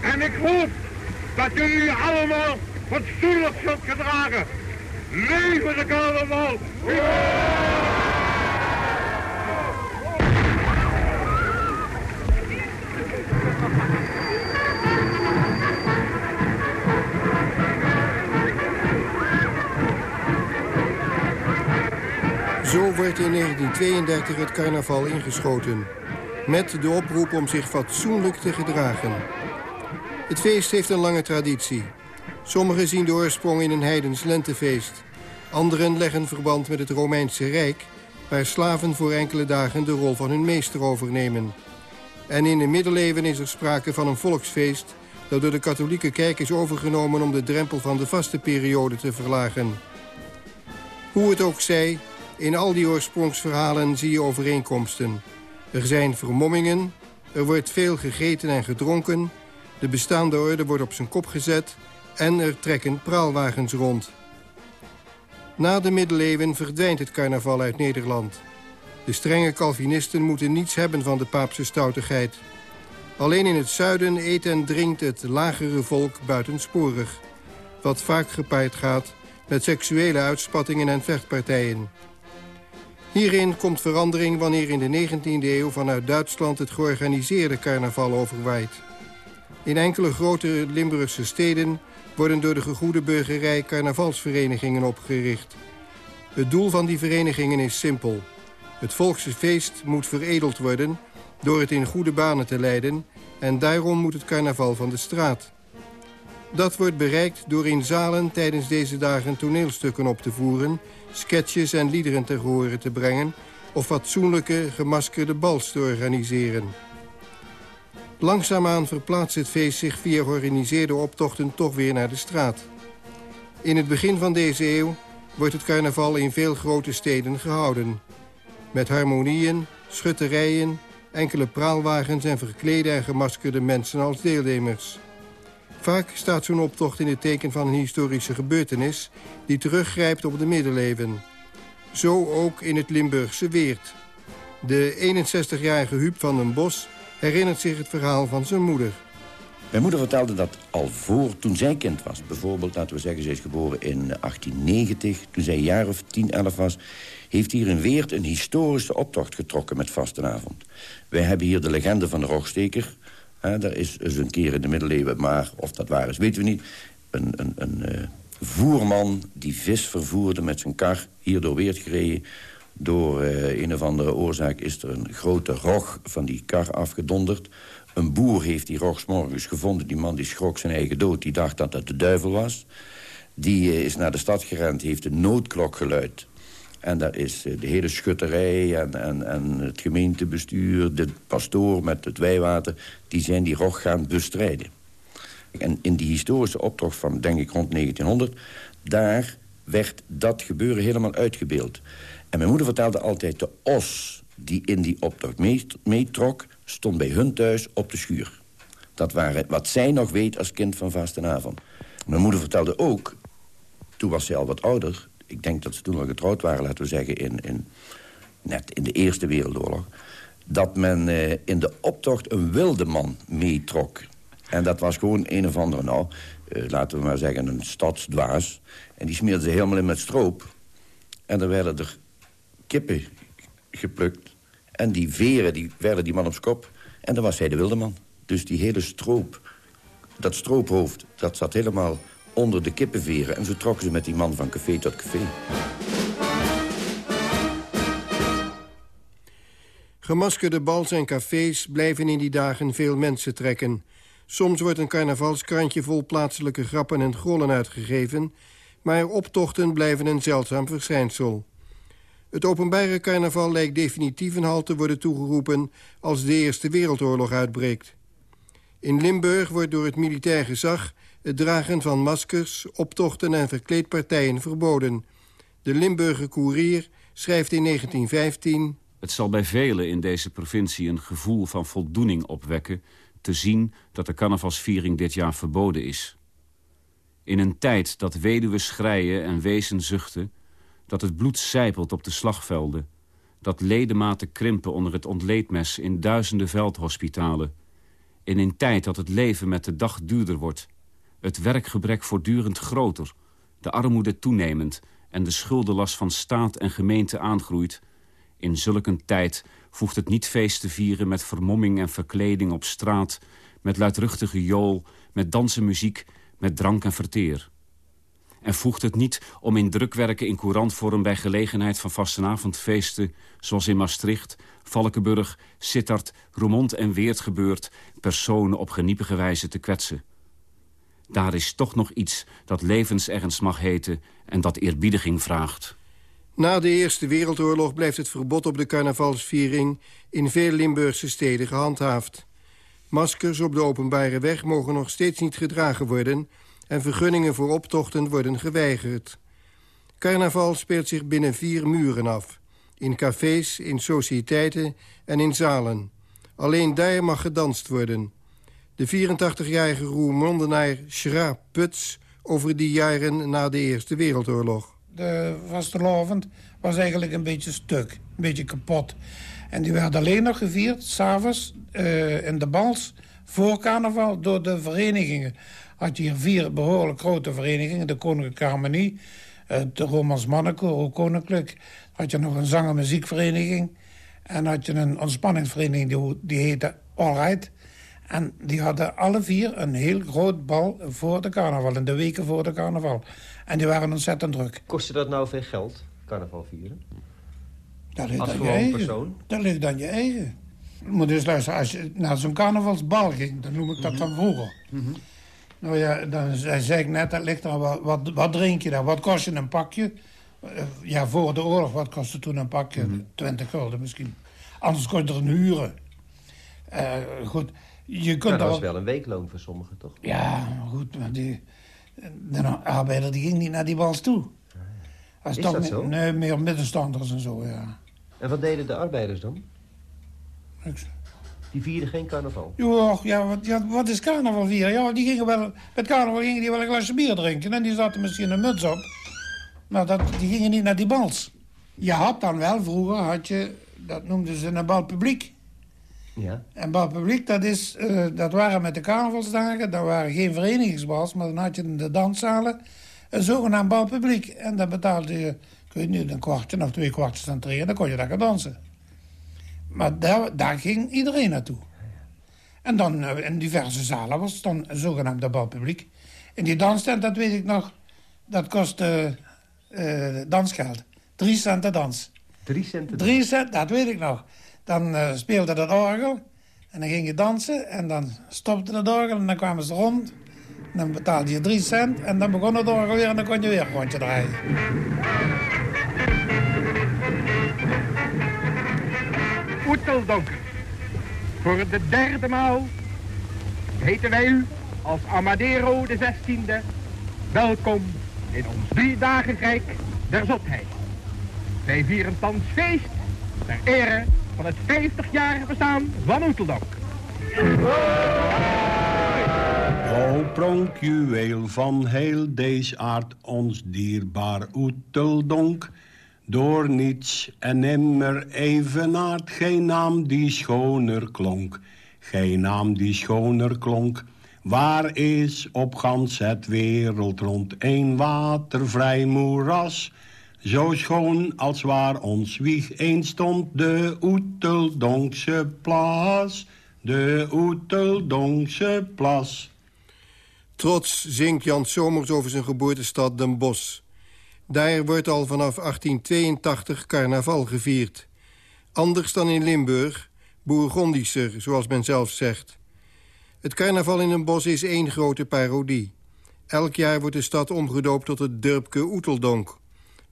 En ik hoop dat jullie allemaal fatsoenlijk zult gedragen. Leven de carnaval! Zo werd in 1932 het carnaval ingeschoten. Met de oproep om zich fatsoenlijk te gedragen. Het feest heeft een lange traditie. Sommigen zien de oorsprong in een heidens lentefeest. Anderen leggen verband met het Romeinse Rijk... waar slaven voor enkele dagen de rol van hun meester overnemen. En in de middeleeuwen is er sprake van een volksfeest... dat door de katholieke kerk is overgenomen om de drempel van de vaste periode te verlagen. Hoe het ook zij, in al die oorsprongsverhalen zie je overeenkomsten. Er zijn vermommingen, er wordt veel gegeten en gedronken... de bestaande orde wordt op zijn kop gezet... en er trekken praalwagens rond. Na de middeleeuwen verdwijnt het carnaval uit Nederland. De strenge Calvinisten moeten niets hebben van de paapse stoutigheid. Alleen in het zuiden eet en drinkt het lagere volk buitensporig... wat vaak gepaard gaat met seksuele uitspattingen en vechtpartijen. Hierin komt verandering wanneer in de 19e eeuw vanuit Duitsland het georganiseerde carnaval overwaait. In enkele grote Limburgse steden worden door de gegoede burgerij carnavalsverenigingen opgericht. Het doel van die verenigingen is simpel. Het volksfeest moet veredeld worden door het in goede banen te leiden... en daarom moet het carnaval van de straat. Dat wordt bereikt door in zalen tijdens deze dagen toneelstukken op te voeren... sketches en liederen te horen te brengen... of fatsoenlijke gemaskerde bals te organiseren. Langzaamaan verplaatst het feest zich via georganiseerde optochten toch weer naar de straat. In het begin van deze eeuw wordt het carnaval in veel grote steden gehouden. Met harmonieën, schutterijen, enkele praalwagens en verklede en gemaskerde mensen als deelnemers. Vaak staat zo'n optocht in het teken van een historische gebeurtenis... die teruggrijpt op de middeleeuwen. Zo ook in het Limburgse Weert. De 61-jarige Huub van den Bos herinnert zich het verhaal van zijn moeder. Mijn moeder vertelde dat al voor, toen zij kind was... bijvoorbeeld, laten we zeggen, ze is geboren in 1890... toen zij een jaar of 10, 11 was... heeft hier in Weert een historische optocht getrokken met vastenavond. Wij hebben hier de legende van de Rogsteker. Daar is eens een keer in de middeleeuwen, maar of dat waar is, weten we niet... een, een, een uh, voerman die vis vervoerde met zijn kar hier door Weert gereden... Door uh, een of andere oorzaak is er een grote rog van die kar afgedonderd. Een boer heeft die rog morgens gevonden. Die man die schrok zijn eigen dood. Die dacht dat het de duivel was. Die uh, is naar de stad gerend, heeft een noodklok geluid. En daar is uh, de hele schutterij en, en, en het gemeentebestuur... de pastoor met het wijwater... die zijn die rog gaan bestrijden. En in die historische optocht van, denk ik, rond 1900... daar werd dat gebeuren helemaal uitgebeeld. En mijn moeder vertelde altijd... de os die in die optocht meetrok... stond bij hun thuis op de schuur. Dat waren wat zij nog weet als kind van vastenavond. Mijn moeder vertelde ook... toen was zij al wat ouder... ik denk dat ze toen al getrouwd waren, laten we zeggen... in, in net in de Eerste Wereldoorlog... dat men eh, in de optocht een wilde man meetrok. En dat was gewoon een of andere, nou, eh, laten we maar zeggen, een stadsdwaas. En die smeerde ze helemaal in met stroop. En dan werden er kippen geplukt. En die veren die werden die man op kop. En dan was hij de wilde man. Dus die hele stroop, dat stroophoofd, dat zat helemaal onder de kippenveren. En zo trokken ze met die man van café tot café. Gemaskerde bals en cafés blijven in die dagen veel mensen trekken. Soms wordt een carnavalskrantje vol plaatselijke grappen en grollen uitgegeven... maar optochten blijven een zeldzaam verschijnsel. Het openbare carnaval lijkt definitief een halt te worden toegeroepen... als de Eerste Wereldoorlog uitbreekt. In Limburg wordt door het militair gezag... het dragen van maskers, optochten en verkleedpartijen verboden. De Limburger Courier schrijft in 1915... Het zal bij velen in deze provincie een gevoel van voldoening opwekken... te zien dat de carnavalsviering dit jaar verboden is. In een tijd dat weduwen schreien en wezen zuchten dat het bloed sijpelt op de slagvelden... dat ledematen krimpen onder het ontleedmes in duizenden veldhospitalen... in een tijd dat het leven met de dag duurder wordt... het werkgebrek voortdurend groter, de armoede toenemend... en de schuldenlast van staat en gemeente aangroeit... in zulk tijd voegt het niet feest te vieren met vermomming en verkleding op straat... met luidruchtige jool, met dansen muziek, met drank en verteer en voegt het niet om in drukwerken in courantvorm... bij gelegenheid van vastenavondfeesten, zoals in Maastricht... Valkenburg, Sittard, Roermond en Weert gebeurt... personen op geniepige wijze te kwetsen. Daar is toch nog iets dat levensernst mag heten... en dat eerbiediging vraagt. Na de Eerste Wereldoorlog blijft het verbod op de carnavalsviering... in veel Limburgse steden gehandhaafd. Maskers op de openbare weg mogen nog steeds niet gedragen worden en vergunningen voor optochten worden geweigerd. Carnaval speelt zich binnen vier muren af. In cafés, in sociëteiten en in zalen. Alleen daar mag gedanst worden. De 84-jarige Roermondenaar Schra Puts over die jaren na de Eerste Wereldoorlog. De vastelovend was eigenlijk een beetje stuk, een beetje kapot. En die werd alleen nog gevierd, s'avonds, uh, in de bals, voor carnaval, door de verenigingen had je hier vier behoorlijk grote verenigingen. De Koninklijke Harmonie, eh, de Romans Mannenkoor, Koninklijk. had je nog een zang- en muziekvereniging. En had je een ontspanningsvereniging, die, die heette All Right. En die hadden alle vier een heel groot bal voor de carnaval. In de weken voor de carnaval. En die waren ontzettend druk. Kostte dat nou veel geld? carnaval vieren? Dat ligt Als aan je eigen. persoon? Dat ligt aan je eigen. Je moet dus luisteren, als je naar zo'n carnavalsbal ging, dan noem ik dat dan vroeger. Nou ja, dan zei ik net, dat ligt er wat, wat, wat drink je daar? Wat kost je een pakje? Eh, Ja, voor de oorlog, wat kostte toen een pakje? 20 gulden misschien. Anders kon je er een huren. Eh, goed, je kunt Nou, dat was wel een weekloon voor sommigen, toch? Ja, goed, maar die, de arbeider die ging niet naar die bals toe. Als Is toch dat zo? Nee, meer middenstanders en zo, ja. En wat deden de arbeiders dan? Niks. Die vierden geen carnaval? Jo, ja, wat, ja, wat is carnaval vieren? Ja, die gingen wel, met carnaval gingen die wel een glasje bier drinken. En die zaten misschien een muts op. Maar dat, die gingen niet naar die bals. Je had dan wel, vroeger had je, dat noemden ze een bal publiek. Ja. En bal publiek, dat, is, eh, dat waren met de carnavalsdagen. Dat waren geen verenigingsbals, maar dan had je in de danszalen een zogenaamd bal publiek. En dan betaalde je, ik weet niet, een kwartje of twee kwartjes aan. En dan kon je daar gaan dansen. Maar daar, daar ging iedereen naartoe. En dan eh, in diverse zalen was het dan een zogenaamde balpubliek. En die danstent, dat weet ik nog, dat kostte eh, dansgeld. Drie cent de dans. Drie cent Drie cent, dat weet ik nog. Dan eh, speelde dat orgel en dan ging je dansen en dan stopte het orgel en dan kwamen ze rond. En dan betaalde je drie cent en dan begon het orgel weer en dan kon je weer een rondje draaien. Oeteldonk. Voor de derde maal heten wij u als Amadero de 16e welkom in ons drie dagen rijk der zotheid. Wij vieren thans feest ter ere van het 50-jarige bestaan van Oeteldonk. O pronkjuweel van heel deze aard, ons dierbaar Oeteldonk. Door niets en nimmer evenaard, geen naam die schoner klonk. Geen naam die schoner klonk. Waar is op gans het wereld rond een watervrij moeras? Zo schoon als waar ons wieg eens stond, de Oeteldonkse plas. De Oeteldonkse plas. Trots zingt Jan Somers over zijn geboortestad Den Bosch. Daar wordt al vanaf 1882 carnaval gevierd. Anders dan in Limburg, bourgondischer, zoals men zelf zegt. Het carnaval in Den Bosch is één grote parodie. Elk jaar wordt de stad omgedoopt tot het Durpke Oeteldonk.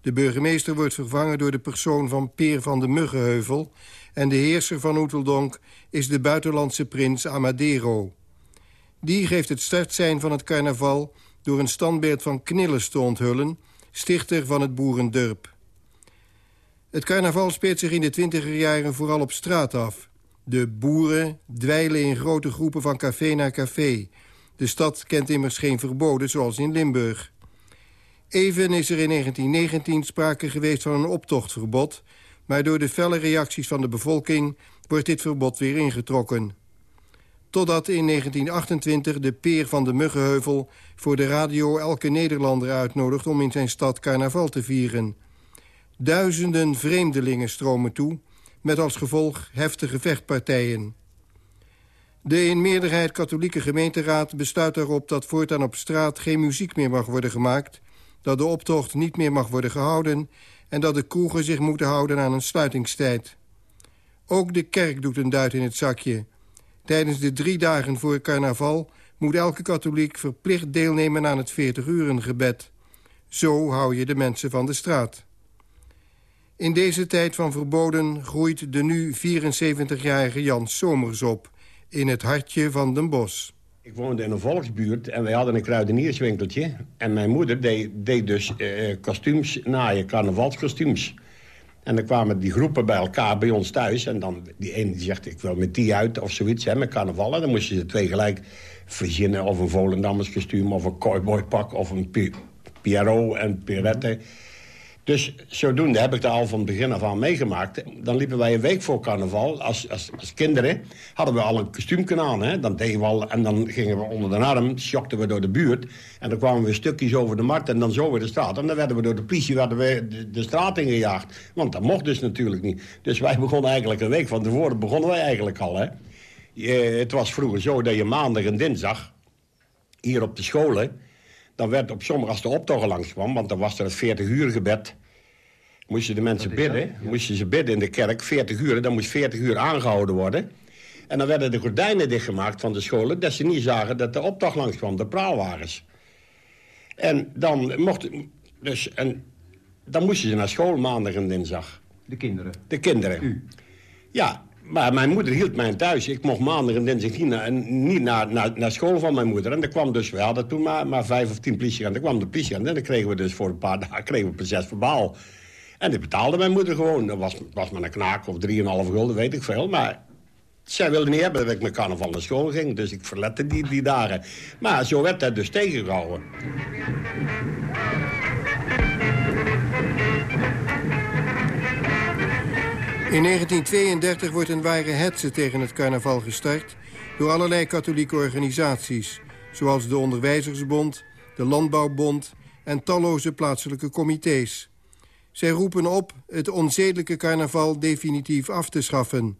De burgemeester wordt vervangen door de persoon van Peer van de Muggenheuvel... en de heerser van Oeteldonk is de buitenlandse prins Amadero. Die geeft het startsein van het carnaval door een standbeeld van Knilles te onthullen... stichter van het boerendurp. Het carnaval speelt zich in de twintiger jaren vooral op straat af. De boeren dweilen in grote groepen van café naar café. De stad kent immers geen verboden, zoals in Limburg. Even is er in 1919 sprake geweest van een optochtverbod... maar door de felle reacties van de bevolking wordt dit verbod weer ingetrokken. Totdat in 1928 de peer van de Muggenheuvel voor de radio elke Nederlander uitnodigt om in zijn stad carnaval te vieren. Duizenden vreemdelingen stromen toe, met als gevolg heftige vechtpartijen. De in meerderheid katholieke gemeenteraad besluit daarop dat voortaan op straat geen muziek meer mag worden gemaakt, dat de optocht niet meer mag worden gehouden en dat de kroegen zich moeten houden aan een sluitingstijd. Ook de kerk doet een duit in het zakje. Tijdens de drie dagen voor carnaval moet elke katholiek verplicht deelnemen aan het 40-urengebed. Zo hou je de mensen van de straat. In deze tijd van verboden groeit de nu 74-jarige Jan Somers op... in het hartje van Den Bosch. Ik woonde in een volksbuurt en wij hadden een kruidenierswinkeltje. En mijn moeder deed, dus eh, kostuums naaien, carnavalskostuums. En dan kwamen die groepen bij elkaar bij ons thuis. En dan die ene die zegt, ik wil met die uit of zoiets, hè, met carnaval. En dan moesten ze twee gelijk verzinnen. Of een Volendamers kostuum, of een cowboypak, of een pi Pierrot en Pirette. Dus zodoende heb ik daar al van begin af aan meegemaakt. Dan liepen wij een week voor carnaval. Als, als, als kinderen hadden we al een kostuumje aan. Hè? Dan deden we al, en dan gingen we onder de arm, sjokten we door de buurt. En dan kwamen we stukjes over de markt en dan zo weer de straat. En dan werden we door de politie werden we de, de straat ingejaagd. Want dat mocht dus natuurlijk niet. Dus wij begonnen eigenlijk een week van tevoren begonnen wij eigenlijk al. Hè? Je, het was vroeger zo dat je maandag en dinsdag hier op de scholen... dan werd op sommige als de optocht langs kwam... want dan was er het 40 uur gebed... moest je de mensen bidden. Moest je ze bidden in de kerk, 40 uur. Dan moest 40 uur aangehouden worden. En dan werden de gordijnen dichtgemaakt van de scholen... dat ze niet zagen dat de optocht langs kwam, de praalwagens. En dan mocht... Dus, en dan moesten ze naar school maandag en dinsdag. De kinderen? De kinderen. Ja, maar mijn moeder hield mij thuis. Ik mocht maandag en dinsdag niet, niet naar, naar, naar school van mijn moeder. En er kwam dus, we hadden toen maar, maar vijf of tien politieagenten. Dan kwam de politieagent en dan kregen we dus voor een paar dagen kregen we proces verbaal. En dat betaalde mijn moeder gewoon. Dat was, was maar een knaak of 3,5 gulden, weet ik veel. Maar zij wilde niet hebben dat ik met carnaval naar school ging. Dus ik verlette die, die dagen. Maar zo werd dat dus tegengehouden. In 1932 wordt een ware hetze tegen het carnaval gestart... door allerlei katholieke organisaties... zoals de Onderwijzersbond, de Landbouwbond... en talloze plaatselijke comité's. Zij roepen op het onzedelijke carnaval definitief af te schaffen.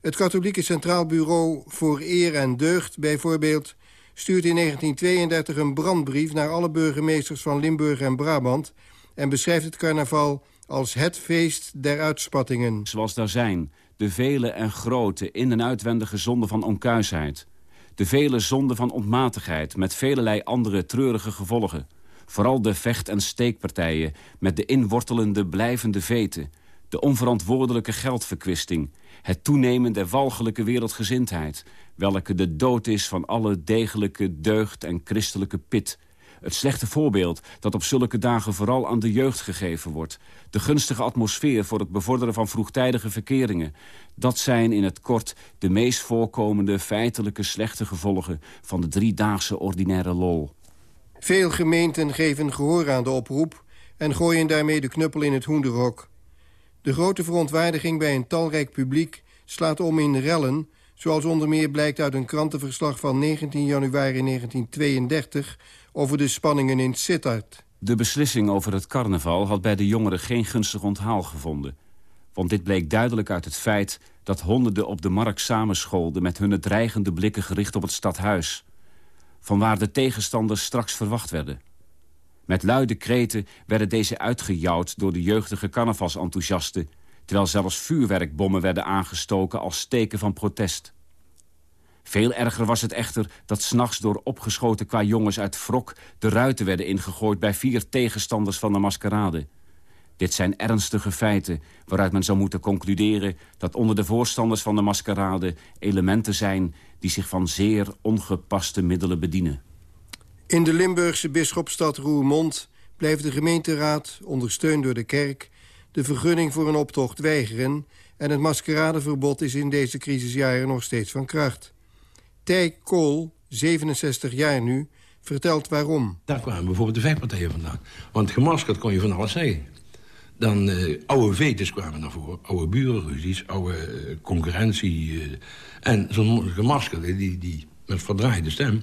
Het katholieke Centraal Bureau voor Eer en Deugd bijvoorbeeld... stuurt in 1932 een brandbrief naar alle burgemeesters van Limburg en Brabant... en beschrijft het carnaval als het feest der uitspattingen. Zoals daar zijn, de vele en grote in- en uitwendige zonden van onkuisheid. De vele zonden van ontmatigheid met velelei andere treurige gevolgen. Vooral de vecht- en steekpartijen met de inwortelende blijvende veten. De onverantwoordelijke geldverkwisting. Het toenemen der walgelijke wereldgezindheid. Welke de dood is van alle degelijke deugd en christelijke pit. Het slechte voorbeeld dat op zulke dagen vooral aan de jeugd gegeven wordt. De gunstige atmosfeer voor het bevorderen van vroegtijdige verkeringen. Dat zijn in het kort de meest voorkomende feitelijke slechte gevolgen... van de driedaagse ordinaire lol. Veel gemeenten geven gehoor aan de oproep... en gooien daarmee de knuppel in het hoenderhok. De grote verontwaardiging bij een talrijk publiek slaat om in rellen... zoals onder meer blijkt uit een krantenverslag van 19 januari 1932... over de spanningen in Sittard. De beslissing over het carnaval had bij de jongeren geen gunstig onthaal gevonden. Want dit bleek duidelijk uit het feit dat honderden op de markt samenscholden... met hun dreigende blikken gericht op het stadhuis. Vanwaar de tegenstanders straks verwacht werden. Met luide kreten werden deze uitgejouwd door de jeugdige carnavalsenthousiasten... terwijl zelfs vuurwerkbommen werden aangestoken als steken van protest. Veel erger was het echter dat s'nachts door opgeschoten qua jongens uit wrok... de ruiten werden ingegooid bij vier tegenstanders van de maskerade. Dit zijn ernstige feiten waaruit men zou moeten concluderen... dat onder de voorstanders van de maskerade elementen zijn... die zich van zeer ongepaste middelen bedienen. In de Limburgse bisschopstad Roermond blijft de gemeenteraad, ondersteund door de kerk... de vergunning voor een optocht weigeren... en het maskeradeverbod is in deze crisisjaren nog steeds van kracht. Tij Kool, 67 jaar nu, vertelt waarom. Daar kwamen bijvoorbeeld de vechtpartijen vandaan. Want gemaskerd kon je van alles zeggen. Dan uh, oude vetes kwamen naar voren. Oude burenruzies, oude uh, concurrentie. Uh, en zo'n gemaskerde, die, die met verdraaide stem...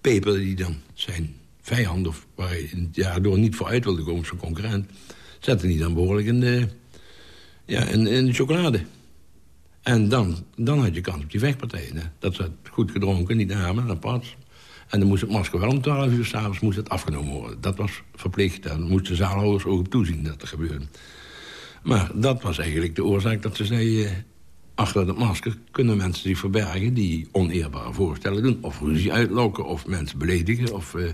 peperde die dan zijn vijand, of waar hij door niet vooruit wilde komen... zijn concurrent, zette die dan behoorlijk in de, ja, in, in de chocolade. En dan, dan had je kans op die vechtpartijen. Dat ze goed gedronken, niet namen, dan pas. En dan moest het masker wel om 12 uur s'avonds moest het afgenomen worden. Dat was verplicht. Dan moesten de zaalhouders ook op toezien dat er gebeurde. Maar dat was eigenlijk de oorzaak dat ze zeiden... achter het masker kunnen mensen zich verbergen... die oneerbare voorstellen doen. Of ruzie uitlokken, of mensen beledigen. Of, uh...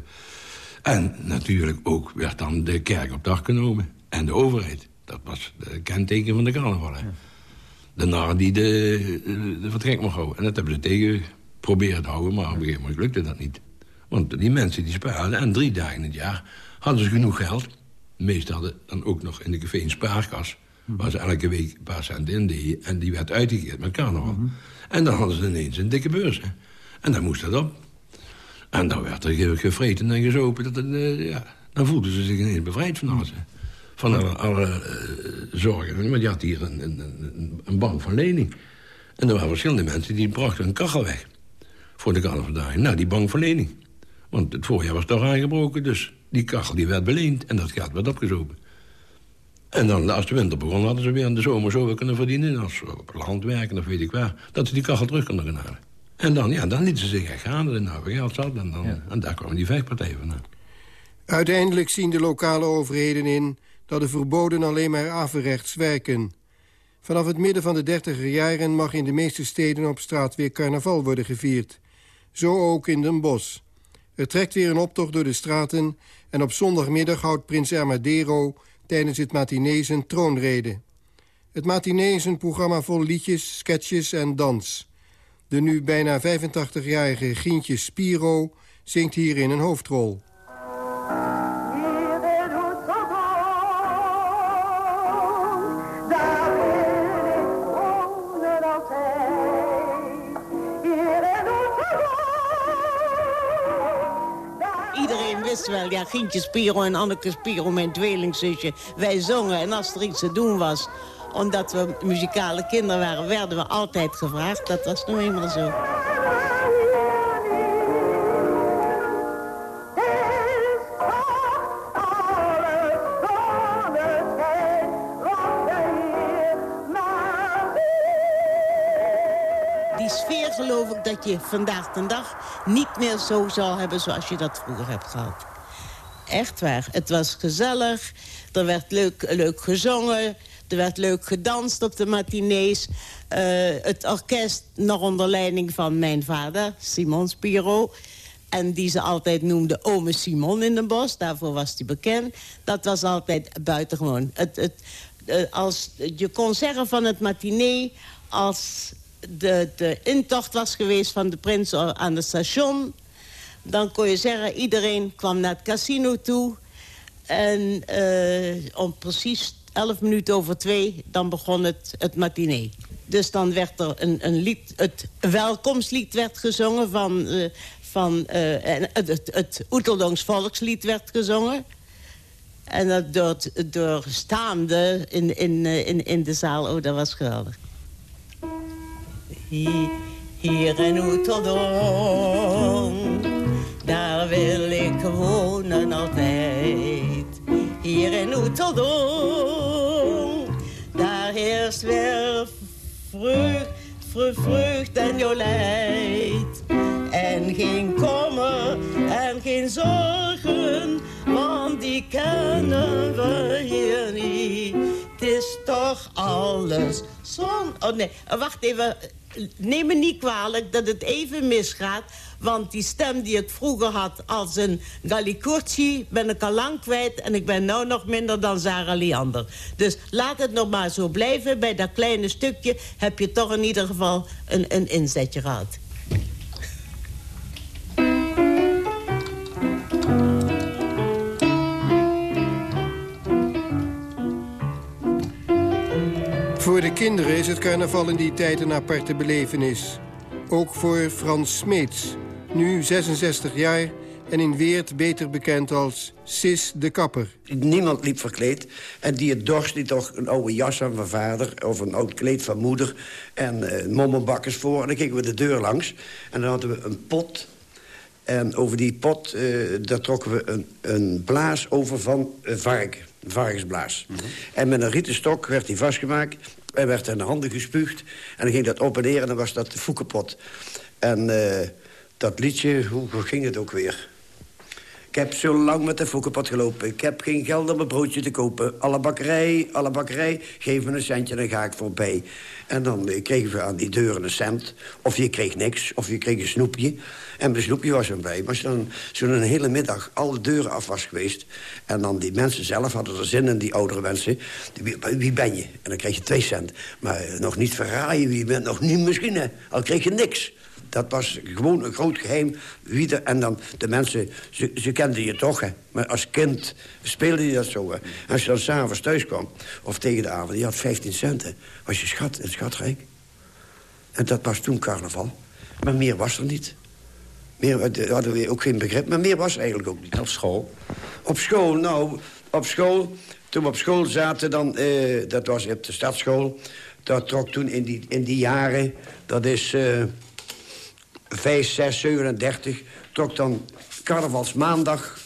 En natuurlijk ook werd dan de kerk op dag genomen. En de overheid. Dat was het kenteken van de carnaval. Nar die de, de, de vertrek mag houden. En dat hebben ze tegen proberen te houden, maar op een gegeven moment lukte dat niet. Want die mensen die sparen, en drie dagen in het jaar hadden ze genoeg geld. De meesten hadden dan ook nog in de café een spaarkas... waar ze elke week een paar cent in deden... en die werd uitgegeven met carnaval. En dan hadden ze ineens een dikke beurs. Hè. En dan moest dat op. En dan werd er gevreten en gezopen. Dat het, uh, ja, dan voelden ze zich ineens bevrijd van alles. Hè. Van alle, alle uh, zorgen. Want je had hier een, een, een, een bank van lening. En er waren verschillende mensen die brachten een kachel weg. Voor de carnavaldagen. Nou, die bank van lening. Want het voorjaar was toch aangebroken, dus die kachel die werd beleend... en dat geld werd opgezopen. En dan, als de winter begon, hadden ze weer in de zomer zo kunnen verdienen... als ze op land werken of weet ik waar, dat ze die kachel terug konden gaan halen. En dan, ja, dan lieten ze zich echt gaan, en nou geld zat, en, dan, en daar kwamen die vechtpartijen vandaan. Uiteindelijk zien de lokale overheden in dat de verboden alleen maar averechts werken. Vanaf het midden van de dertiger jaren mag in de meeste steden op straat weer carnaval worden gevierd. Zo ook in Den Bosch. Er trekt weer een optocht door de straten... en op zondagmiddag houdt prins Ermadero tijdens het matinee zijn troonrede. Het matinee is een programma vol liedjes, sketches en dans. De nu bijna 85-jarige Gientje Spiro zingt hierin een hoofdrol. Ja, Spiro en Anneke Spiro, mijn tweelingzusje. Wij zongen en als er iets te doen was, omdat we muzikale kinderen waren, werden we altijd gevraagd. Dat was nou eenmaal zo. Geloof ik dat je vandaag de dag niet meer zo zal hebben zoals je dat vroeger hebt gehad. Echt waar. Het was gezellig. Er werd leuk, leuk gezongen. Er werd leuk gedanst op de matinees. Eh, het orkest nog onder leiding van mijn vader, Simon Spiro. En die ze altijd noemde ome Simon in de bos. Daarvoor was hij bekend. Dat was altijd buitengewoon. Het, het, eh, als, je kon zeggen van het matinee... als de, de intocht was geweest van de prins aan het station... dan kon je zeggen, iedereen kwam naar het casino toe... en eh, om precies elf minuten over twee, dan begon het, het matinee. Dus dan werd er een, een lied, het welkomstlied werd gezongen van... eh, van eh, en het, het, het volkslied werd gezongen. En dat door, door staande in, in, in, in de zaal, oh, dat was geweldig. Hier, hier in daar wil ik wonen altijd. Hier in Oeteldonk, daar heerst weer vreugd, vre- vreugd en jolijt. En geen kommer en geen zorgen, want die kennen we hier niet. Het is toch alles zon... Oh nee, wacht even. Neem me niet kwalijk dat het even misgaat. Want die stem die ik vroeger had als een Gallicurci... ben ik al lang kwijt en ik ben nou nog minder dan Sarah Leander. Dus laat het nog maar zo blijven. Bij dat kleine stukje heb je toch in ieder geval een, een inzetje gehad. Voor de kinderen is het carnaval in die tijd een aparte belevenis. Ook voor Frans Smeets, nu 66 jaar en in Weert beter bekend als Sis de Kapper. Niemand liep verkleed. En die het dorst die toch een oude jas van mijn vader... of een oud kleed van moeder en eh mommelbakkers voor. En dan keken we de deur langs. En dan hadden we een pot. En over die pot, eh, daar trokken we een, een blaas over van varken. Een varkensblaas. En met een rieten stok werd die vastgemaakt. En werd in de handen gespuugd. En dan ging dat op en en dan was dat de foekenpot. En eh, dat liedje, hoe ging het ook weer? Ik heb zo lang met de foekenpot gelopen. Ik heb geen geld om een broodje te kopen. Alle bakkerij, alle bakkerij, geef me een centje, dan ga ik voorbij. En dan eh, kregen we aan die deuren een cent. Of je kreeg niks, of je kreeg een snoepje. En mijn snoepje was erbij. Maar als je dan zo'n hele middag alle deuren af was geweest... en dan die mensen zelf hadden er zin in, die oudere mensen... die, wie, wie ben je? En dan kreeg je twee cent. Maar eh, nog niet verraaien wie je bent, nog niet misschien, hè. Al kreeg je niks. Dat was gewoon een groot geheim. Wie er, en dan de mensen, ze, ze kenden je toch, hè. Maar als kind speelde je dat zo, hè. En als je dan s'avonds thuis kwam, of tegen de avond... je had 15 centen, was je schat en schatrijk. En dat was toen carnaval. Maar meer was er niet. Meer hadden we ook geen begrip, maar meer was eigenlijk ook niet. Op school? Op school, nou, op school... Toen we op school zaten, dan, eh, dat was op de stadsschool... dat trok toen in die, in die jaren, dat is... eh 5, 6, 37, trok dan carnavalsmaandag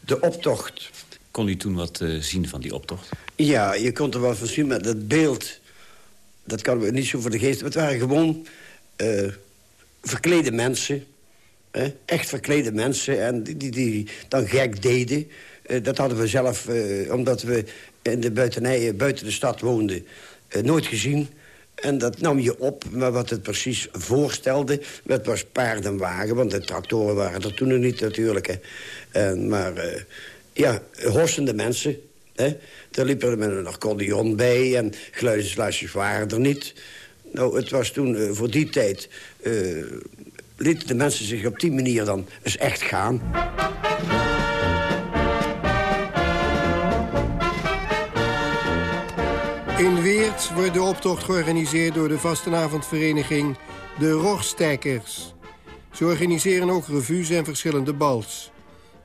de optocht. Kon u toen wat eh, zien van die optocht? Ja, je kon er wel van zien, maar dat beeld... dat kan me niet zo voor de geest... Het waren gewoon eh, verklede mensen. Hè? Echt verklede mensen. En die, die, die dan gek deden. Eh, dat hadden we zelf, omdat we in de buitenijen buiten de stad woonde, eh, nooit gezien. En dat nam je op, maar wat het precies voorstelde... dat was paardenwagen, want de tractoren waren er toen nog niet natuurlijk. En, maar eh, ja, horsende mensen. Hè. Daar liepen er met een accordeon bij en geluidensluisjes waren er niet. Nou, het was toen eh, voor die tijd... eh, lieten de mensen zich op die manier dan eens echt gaan. In Weert wordt de optocht georganiseerd door de vastenavondvereniging De Rogstijkers. Ze organiseren ook revues en verschillende bals.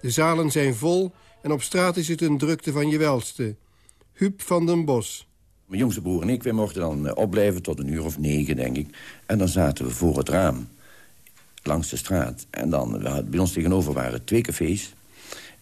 De zalen zijn vol en op straat is het een drukte van je welste. Huub van den Bos. Mijn jongste broer en ik, wij mochten dan eh, opblijven tot een uur of negen, denk ik. En dan zaten we voor het raam, langs de straat. En dan, we bij ons tegenover waren twee cafés.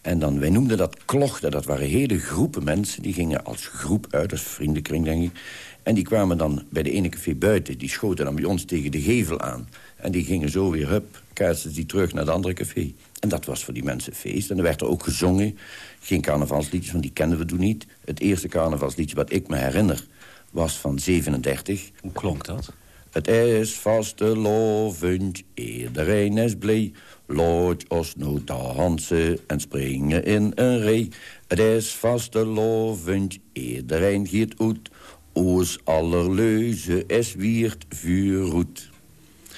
En dan, wij noemden dat klochten, dat waren hele groepen mensen... die gingen als groep uit, als vriendenkring, denk ik. En die kwamen dan bij de ene café buiten. Die schoten dan bij ons tegen de gevel aan. En die gingen zo weer, hup, kaatsten die terug naar het andere café. En dat was voor die mensen feest. En er werd er ook gezongen. Geen carnavalsliedjes, want die kenden we toen niet. Het eerste carnavalsliedje wat ik me herinner was van 37. Hoe klonk dat? Het is vastelovend, iedereen is blij. Laat ons nou dansen en springen in een rij. Het is vastelovend, iedereen giet uit. Oos allerleuze is wiert vuurroet.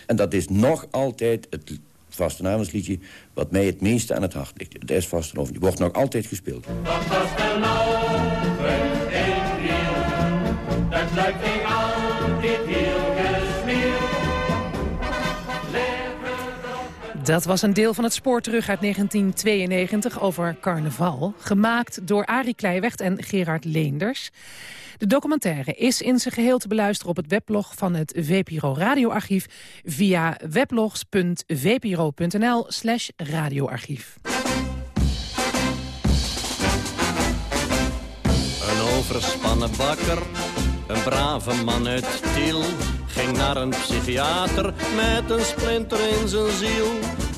En dat is nog altijd het vastenavondsliedje... wat mij het meeste aan het hart ligt. Het is vastelovend. Die wordt nog altijd gespeeld. Dat was een deel van het spoor terug uit 1992 over carnaval. Gemaakt door Arie Kleiwecht en Gerard Leenders. De documentaire is in zijn geheel te beluisteren op het weblog van het VPRO radioarchief via weblogs.vpro.nl slash radioarchief. Een overspannen bakker, een brave man uit Tiel, ging naar een psychiater met een splinter in zijn ziel.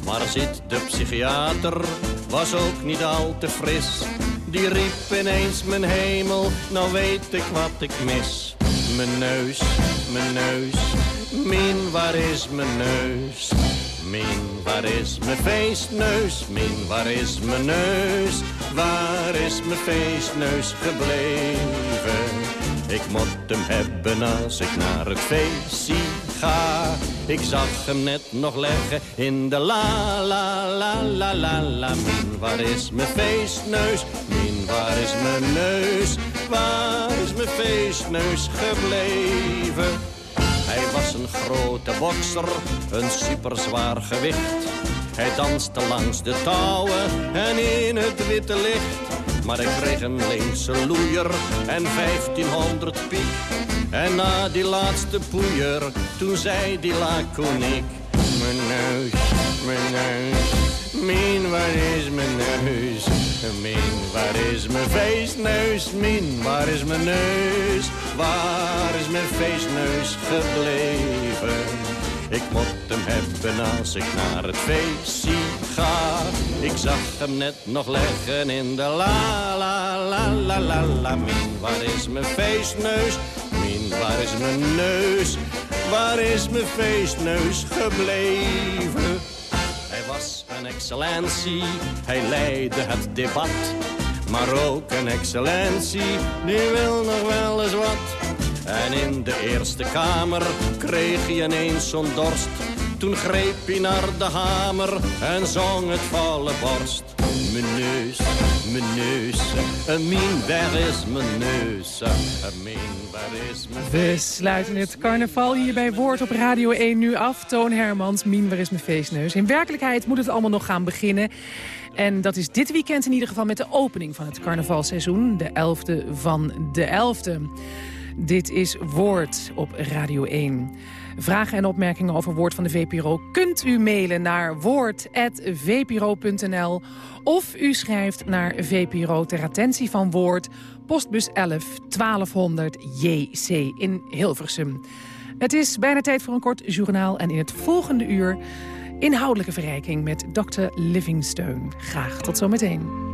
Maar zit de psychiater, was ook niet al te fris. Die riep ineens mijn hemel, nou weet ik wat ik mis. Mijn neus, mijn neus, min waar is mijn neus? Min, waar is mijn feestneus? Min, waar is mijn neus? Waar is mijn feestneus gebleven? Ik moet hem hebben als ik naar het feestje ga. Ik zag hem net nog leggen in de la la la la la la. Min, waar is mijn feestneus? Min, waar is mijn neus? Waar is mijn feestneus gebleven? Hij was een grote bokser, een superzwaar gewicht. Hij danste langs de touwen en in het witte licht. Maar ik kreeg een linkse loeier en 1500 piek. En na die laatste poeier, toen zei die laconiek. Mijn neus, mijn neus, min waar is mijn neus? Min waar is mijn feestneus? Min waar is mijn neus? Waar is mijn feestneus gebleven? Ik moet hem hebben als ik naar het feestje ga. Ik zag hem net nog leggen in de la la la la la la. Min, waar is mijn feestneus? Min, waar is mijn neus? Waar is mijn feestneus gebleven? Hij was een excellentie, hij leidde het debat. Maar ook een excellentie, die wil nog wel eens wat. En in de Eerste Kamer kreeg hij ineens zo'n dorst. Toen greep hij naar de hamer en zong het volle borst. Mijn neus, mijn neus, min, waar is mijn neus? Min, waar is mijn We sluiten het carnaval hier bij Woord op Radio 1 nu af. Toon Hermans, Mien, waar is mijn feestneus? In werkelijkheid moet het allemaal nog gaan beginnen. En dat is dit weekend in ieder geval met de opening van het carnavalseizoen. De 11e van de 11e. Dit is Woord op Radio 1. Vragen en opmerkingen over Woord van de VPRO kunt u mailen naar woord.vpro.nl of u schrijft naar VPRO ter attentie van Woord, postbus 11 1200 JC in Hilversum. Het is bijna tijd voor een kort journaal en in het volgende uur inhoudelijke verrijking met Dr. Livingstone. Graag tot zometeen.